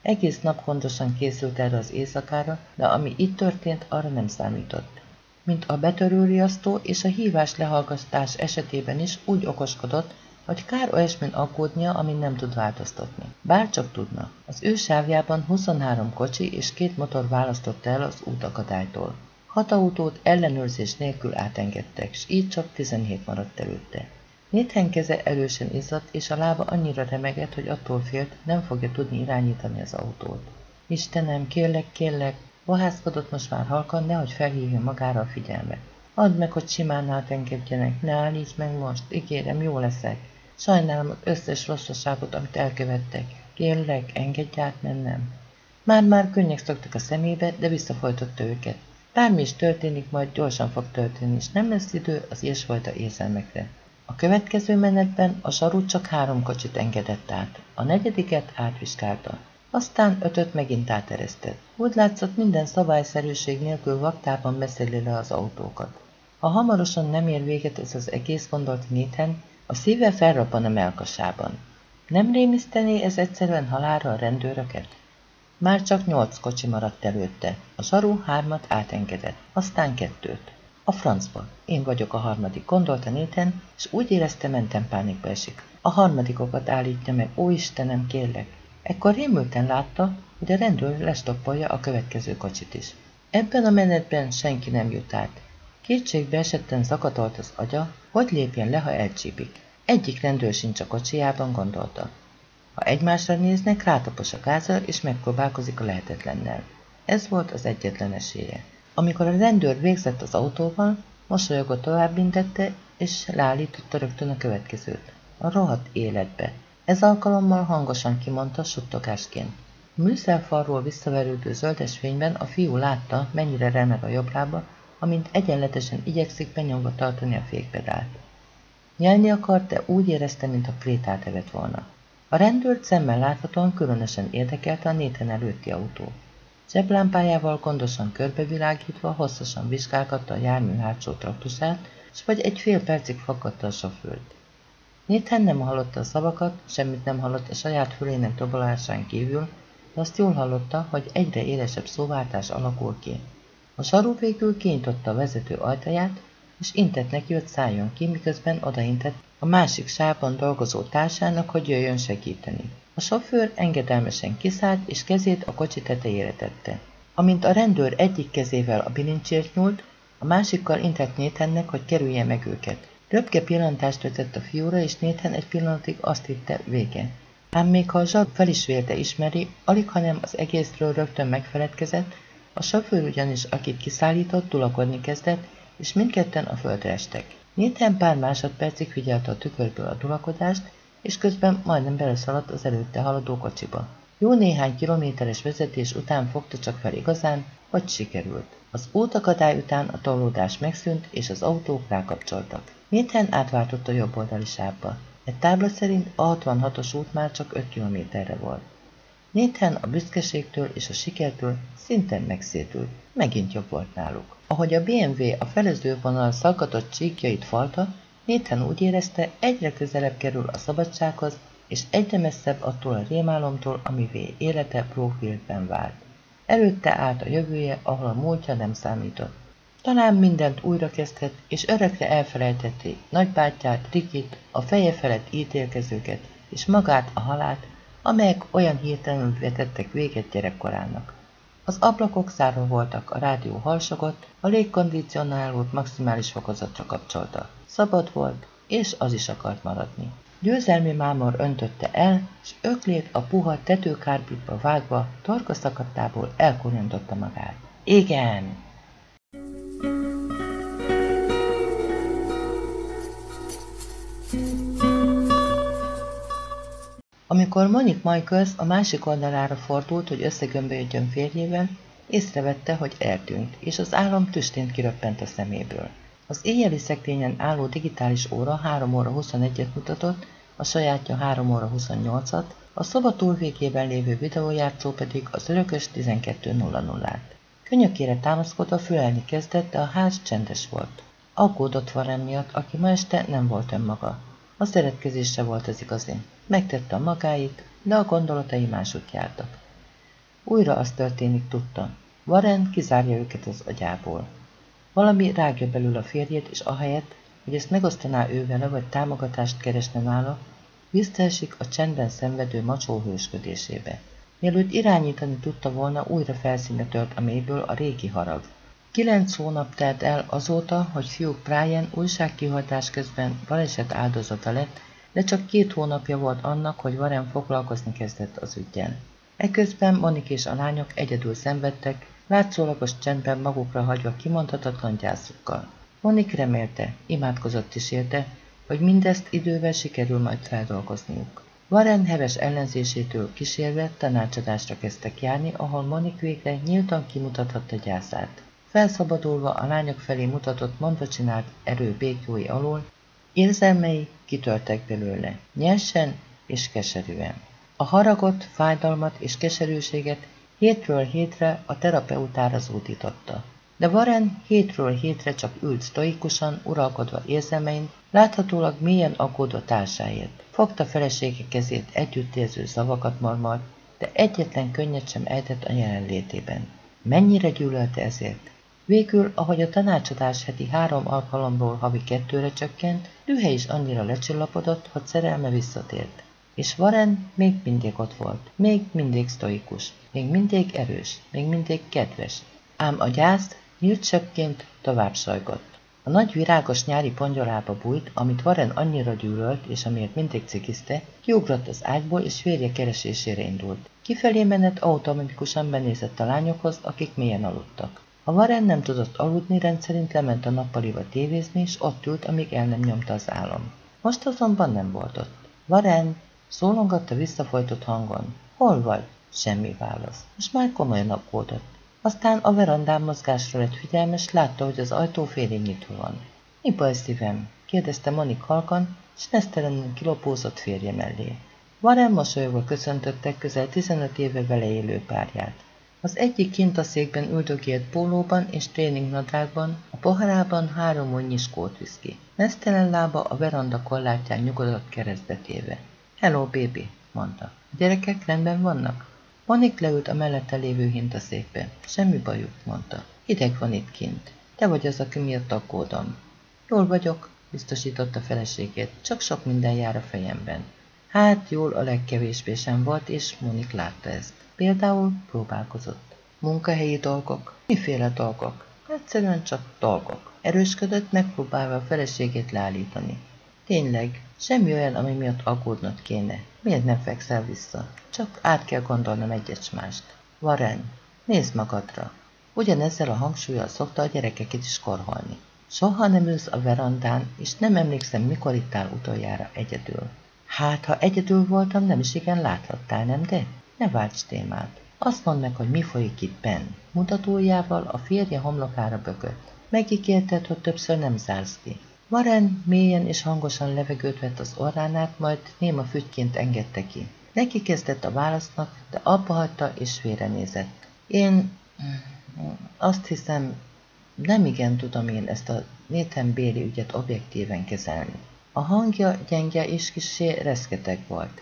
Egész nap gondosan készült erre az éjszakára, de ami itt történt, arra nem számított. Mint a betörőriasztó és a hívás lehallgatás esetében is úgy okoskodott, hogy kár olyasmin aggódnia, amin nem tud változtatni. Bár csak tudna. Az ő sávjában 23 kocsi és két motor választotta el az útakadálytól. Hat autót ellenőrzés nélkül átengedtek, s így csak 17 maradt előtte. Néthen keze erősen izzadt, és a lába annyira remegett, hogy attól félt, nem fogja tudni irányítani az autót. Istenem, kérlek, kérlek, bohászkodott most már halkan, nehogy felhívja magára a figyelmet. Add meg, hogy simán átengedjenek, ne állíts meg most, ígérem, jó leszek. Sajnálom az összes rosszaságot, amit elkövettek. Kérlek, engedj át mennem. Már-már könnyek szoktak a szemébe, de visszafolytotta őket. Bármi is történik, majd gyorsan fog történni, és nem lesz idő az ilyesfajta érzelmekre. A következő menetben a sarut csak három kocsit engedett át, a negyediket átvizsgálta. Aztán ötöt megint áteresztett. Úgy látszott, minden szabályszerűség nélkül vaktában beszéli le az autókat. Ha hamarosan nem ér véget ez az egész, gondolt Nathan, a szíve felrabban a melkasában. Nem rémisztené ez egyszerűen halára a rendőröket? Már csak nyolc kocsi maradt előtte. A zsaru hármat átengedett, aztán kettőt. A francba. Én vagyok a harmadik, gondolta Nathan, és úgy érezte, mentem pánikba esik. A harmadikokat állítja meg, ó Istenem, kérlek. Ekkor rémülten látta, hogy a rendőr lestoppolja a következő kocsit is. Ebben a menetben senki nem jut át. Kétségbe esetten zakatolt az agya, hogy lépjen le, ha elcsípik. Egyik rendőr sincs a kocsijában, gondolta. Ha egymásra néznek, rátapos a gázra, és megpróbálkozik a lehetetlennel. Ez volt az egyetlen esélye. Amikor a rendőr végzett az autóval, mosolyogott továbbintette, és leállította rögtön a következőt. A rohadt életbe. Ez alkalommal hangosan kimondta suttogásként. A műszerfalról visszaverődő zöldes fényben a fiú látta, mennyire remeg a jobb lába, amint egyenletesen igyekszik benyomva tartani a fékpedált. Nyelni akart, de úgy érezte, mint a krétát evett volna. A rendőrt szemmel láthatóan különösen érdekelte a néten előtti autó. Zseblámpájával gondosan körbevilágítva hosszasan vizsgálgatta a jármű hátsó traktusát, s vagy egy fél percig fakadta a sofőrt. Néthen nem hallotta a szavakat, semmit nem hallott a saját fülének dobolásán kívül, de azt jól hallotta, hogy egyre élesebb szóváltás alakul ki. A sarú végül kinyitotta a vezető ajtaját, és intett neki, hogy szálljon ki, miközben odaintett a másik sávban dolgozó társának, hogy jöjjön segíteni. A sofőr engedelmesen kiszállt, és kezét a kocsi tetejére tette. Amint a rendőr egyik kezével a bilincsért nyúlt, a másikkal intett Néthennek, hogy kerülje meg őket. Röpke pillantást vetett a fiúra, és Néthen egy pillanatig azt hitte vége. Ám még ha a zsag fel is vélte ismeri, alig hanem az egészről rögtön megfeledkezett, a sofőr ugyanis, akit kiszállított, tulakodni kezdett, és mindketten a földre estek. Nathan pár másodpercig figyelte a tükörből a tulakodást, és közben majdnem beleszaladt az előtte haladó kocsiba. Jó néhány kilométeres vezetés után fogta csak fel igazán, hogy sikerült. Az útakadály után a tolódás megszűnt, és az autók rákapcsoltak. Nathan átváltott a jobb oldali sávba. Egy tábla szerint a 66-os út már csak 5 kilométerre volt. Nathan a büszkeségtől és a sikertől szinten megszédült. Megint jobb volt náluk. Ahogy a BMW a felezővonal szaggatott csíkjait falta, Nathan úgy érezte, egyre közelebb kerül a szabadsághoz, és egyre messzebb attól a rémálomtól, amivé élete Brofieldben vált. Előtte állt a jövője, ahol a múltja nem számított. Talán mindent újra kezdhet, és örökre elfelejtették nagybátyját, Rikit, a feje felett ítélkezőket, és magát a halált, amelyek olyan hirtelenül vetettek véget gyerekkorának. Az ablakok zárva voltak, a rádió halsogott, a légkondicionálót maximális fokozatra kapcsolta. Szabad volt, és az is akart maradni. Győzelmi mámor öntötte el, s öklét a puha tetőkárbitba vágva, torka szakadtából elkurintotta magát. Igen! Amikor Monik Michaels a másik oldalára fordult, hogy összegömbölyödjön férjével, észrevette, hogy eltűnt, és az állam tüstént kiröppent a szeméből. Az éjjeli szekrényen álló digitális óra 3 óra 21-et mutatott, a sajátja 3 óra 28-at, a szoba túlvégében lévő videójátszó pedig az örökös 12.00-át. Könyökére támaszkodva fülelni kezdett, de a ház csendes volt. Aggódott Warren miatt, aki ma este nem volt önmaga. A szeretkezése volt az igazi. Megtette a magáit, de a gondolatai másút jártak. Újra az történik, tudta. Warren kizárja őket az agyából. Valami rágja belül a férjét, és ahelyett, hogy ezt megosztaná ő vele, vagy támogatást keresne nála, visszaesik a csendben szenvedő macsó hősködésébe. Mielőtt irányítani tudta volna, újra felszínre tört a mélyből a régi harag. Kilenc hónap telt el azóta, hogy fiúk Brian újságkihajtás közben baleset áldozata lett, de csak két hónapja volt annak, hogy Warren foglalkozni kezdett az ügyel. Eközben Monik és a lányok egyedül szenvedtek, látszólagos csendben magukra hagyva kimondhatatlan gyászukkal. Monik remélte, imádkozott is érte, hogy mindezt idővel sikerül majd feldolgozniuk. Warren heves ellenzésétől kísérve tanácsadásra kezdtek járni, ahol Monik végre nyíltan kimutathatta gyászát. Felszabadulva a lányok felé mutatott mondva csinált erő békjói alól, érzelmei kitörtek belőle, nyersen és keserűen. A haragot, fájdalmat és keserűséget hétről hétre a terapeutára zúdította. De Warren hétről hétre csak ült sztoikusan, uralkodva érzelmein, láthatólag mélyen aggódva társáért. Fogta felesége kezét együttérző szavakat marmart, de egyetlen könnyet sem ejtett a jelenlétében. Mennyire gyűlölte ezért? Végül, ahogy a tanácsadás heti három alkalomból havi kettőre csökkent, dühe is annyira lecsillapodott, hogy szerelme visszatért. És Warren még mindig ott volt, még mindig sztoikus, még mindig erős, még mindig kedves. Ám a gyászt nyílt tovább sajgott. A nagy virágos nyári pongyolába bújt, amit Varen annyira gyűlölt, és amiért mindig cikizte, kiugrott az ágyból, és férje keresésére indult. Kifelé menet automatikusan benézett a lányokhoz, akik mélyen aludtak. A Varen nem tudott aludni, rendszerint lement a nappaliba tévézni, és ott ült, amíg el nem nyomta az álom. Most azonban nem volt ott. Varen, szólongatta visszafolytott hangon. Hol vagy? Semmi válasz. Most már komolyan aggódott. Aztán a verandán mozgásra lett figyelmes, látta, hogy az ajtó félig nyitva van. Mi baj, szívem? kérdezte Monik halkan, és nesztelenül kilopózott férje mellé. Varen mosolyogva köszöntöttek közel 15 éve vele élő párját. Az egyik kint a székben üldögélt pólóban és tréningnadrágban, a poharában három onnyi skót viszki. Nesztelen lába a veranda kollátján nyugodott keresztetéve. Hello, baby, mondta. A gyerekek rendben vannak? Monik leült a mellette lévő hintaszékbe. Semmi bajuk, mondta. Hideg van itt kint. Te vagy az, aki miatt aggódom. Jól vagyok, biztosította feleségét, csak sok minden jár a fejemben. Hát jól a legkevésbé sem volt, és Monik látta ezt. Például próbálkozott. Munkahelyi dolgok. Miféle dolgok? Egyszerűen csak dolgok. Erősködött, megpróbálva a feleségét leállítani. Tényleg, semmi olyan, ami miatt aggódnod kéne. Miért nem fekszel vissza? Csak át kell gondolnom egyet mást. Varen, nézd magadra. Ugyanezzel a hangsúlyjal szokta a gyerekeket is korholni. Soha nem ülsz a verandán, és nem emlékszem, mikor ittál utoljára egyedül. Hát, ha egyedül voltam, nem is igen láthattál, nem de? Ne válts témát. Azt mondd meg, hogy mi folyik itt benn. Mutatójával a férje homlokára bökött. Megígérted, hogy többször nem zársz ki. Maren mélyen és hangosan levegőt vett az orránát, majd néma fügyként engedte ki. Neki kezdett a válasznak, de abba hagyta és félrenézett. Én azt hiszem, nem igen tudom én ezt a Nathan Béli ügyet objektíven kezelni. A hangja gyenge és kisé reszketeg volt.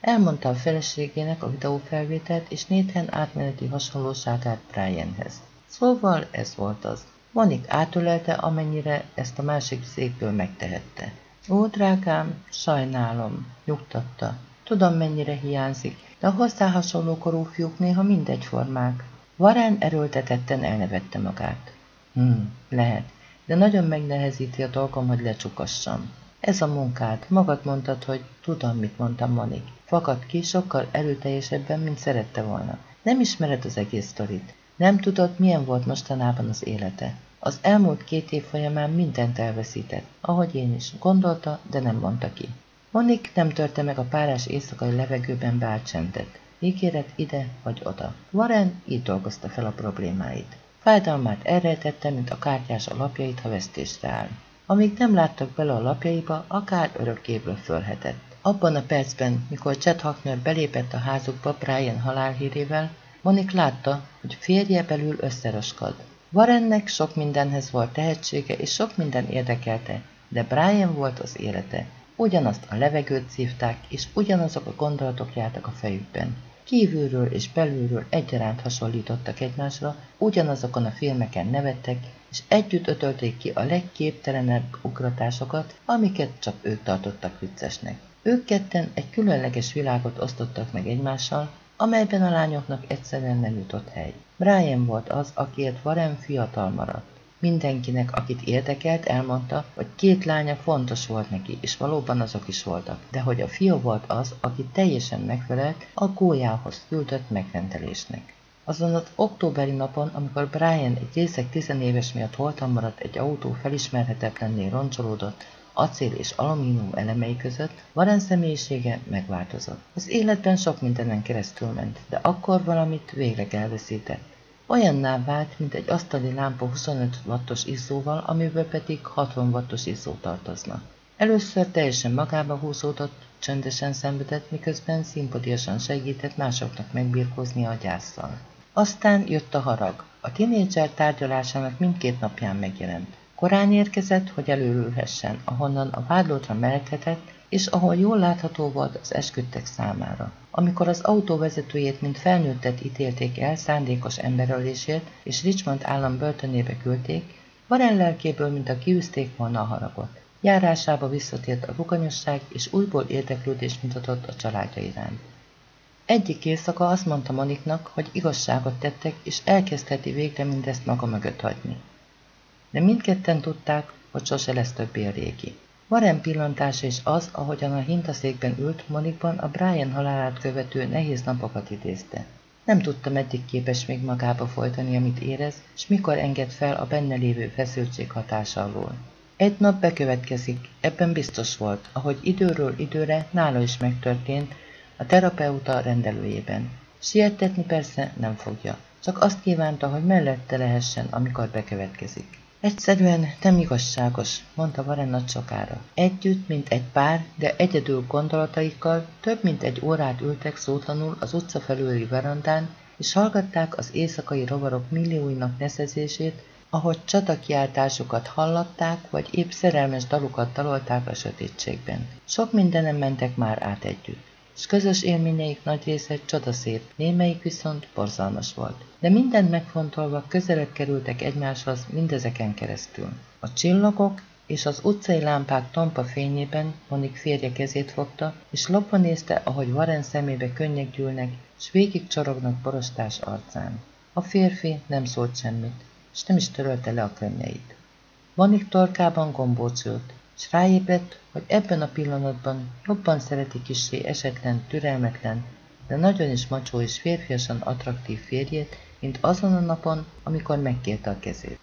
Elmondta a feleségének a videófelvételt és Nathan átmeneti hasonlóságát Brianhez. Szóval ez volt az. Monik átölelte, amennyire ezt a másik székből megtehette. Ó, drágám, sajnálom, nyugtatta. Tudom, mennyire hiányzik, de a hozzá hasonló korú fiúk néha mindegyformák. Varán erőltetetten elnevette magát. Hm, lehet, de nagyon megnehezíti a dolgom, hogy lecsukassam. Ez a munkád, magad mondtad, hogy tudom, mit mondtam Monik. Fakad ki sokkal erőteljesebben, mint szerette volna. Nem ismered az egész sztorit. Nem tudod, milyen volt mostanában az élete. Az elmúlt két év folyamán mindent elveszített, ahogy én is. Gondolta, de nem mondta ki. Monik nem törte meg a párás éjszakai levegőben beállt csendet. Ígéret ide vagy oda. Warren így dolgozta fel a problémáit. Fájdalmát elrejtette, mint a kártyás a lapjait, ha vesztésre áll. Amíg nem láttak bele a lapjaiba, akár örökkéből fölhetett. Abban a percben, mikor Chet Hackner belépett a házukba Brian halálhírével, Monik látta, hogy férje belül összeroskad. Warrennek sok mindenhez volt tehetsége, és sok minden érdekelte, de Brian volt az élete. Ugyanazt a levegőt szívták, és ugyanazok a gondolatok jártak a fejükben. Kívülről és belülről egyaránt hasonlítottak egymásra, ugyanazokon a filmeken nevettek, és együtt ötölték ki a legképtelenebb ugratásokat, amiket csak ők tartottak viccesnek. Ők ketten egy különleges világot osztottak meg egymással, amelyben a lányoknak egyszerűen nem jutott hely. Brian volt az, akiért Warren fiatal maradt. Mindenkinek, akit érdekelt, elmondta, hogy két lánya fontos volt neki, és valóban azok is voltak, de hogy a fia volt az, aki teljesen megfelelt a gólyához küldött megrendelésnek. Azon az októberi napon, amikor Brian egy részek tizenéves miatt holtan maradt egy autó felismerhetetlenné roncsolódott, acél és alumínium elemei között, Warren személyisége megváltozott. Az életben sok mindenen keresztül ment, de akkor valamit végleg elveszített. Olyanná vált, mint egy asztali lámpa 25 wattos izzóval, amiből pedig 60 wattos izzó tartozna. Először teljesen magába húzódott, csöndesen szenvedett, miközben szimpatiasan segített másoknak megbírkozni a gyászsal. Aztán jött a harag. A tinédzser tárgyalásának mindkét napján megjelent. Korán érkezett, hogy előülhessen, ahonnan a vádlótra meleghetett, és ahol jól látható volt az esküdtek számára. Amikor az autó vezetőjét, mint felnőttet ítélték el szándékos emberölésért, és Richmond állam börtönébe küldték, Varen lelkéből, mint a kiűzték volna a haragot. Járásába visszatért a ruganyosság, és újból érdeklődést mutatott a családja iránt. Egyik éjszaka azt mondta Moniknak, hogy igazságot tettek, és elkezdheti végre mindezt maga mögött hagyni. De mindketten tudták, hogy sose lesz többé a régi. Warren pillantása is az, ahogyan a hintaszékben ült Monikban a Brian halálát követő nehéz napokat idézte. Nem tudta, meddig képes még magába folytani, amit érez, és mikor enged fel a benne lévő feszültség hatása alól. Egy nap bekövetkezik, ebben biztos volt, ahogy időről időre nála is megtörtént, a terapeuta rendelőjében. Sietetni persze nem fogja, csak azt kívánta, hogy mellette lehessen, amikor bekövetkezik. Egyszerűen nem igazságos, mondta Varen nagy sokára. Együtt, mint egy pár, de egyedül gondolataikkal több mint egy órát ültek szótlanul az utca felüli verandán, és hallgatták az éjszakai rovarok millióinak neszezését, ahogy csatakiáltásukat hallatták, vagy épp szerelmes dalukat dalolták a sötétségben. Sok mindenem mentek már át együtt és közös élményeik nagy része csodaszép, némelyik viszont borzalmas volt. De mindent megfontolva közelebb kerültek egymáshoz mindezeken keresztül. A csillagok és az utcai lámpák tompa fényében Monik férje kezét fogta, és lopva nézte, ahogy Warren szemébe könnyek gyűlnek, s végig csorognak borostás arcán. A férfi nem szólt semmit, és nem is törölte le a könnyeit. Monik torkában gombóc s ráébredt, hogy ebben a pillanatban jobban szereti kisé esetlen, türelmetlen, de nagyon is macsó és férfiasan attraktív férjét, mint azon a napon, amikor megkérte a kezét.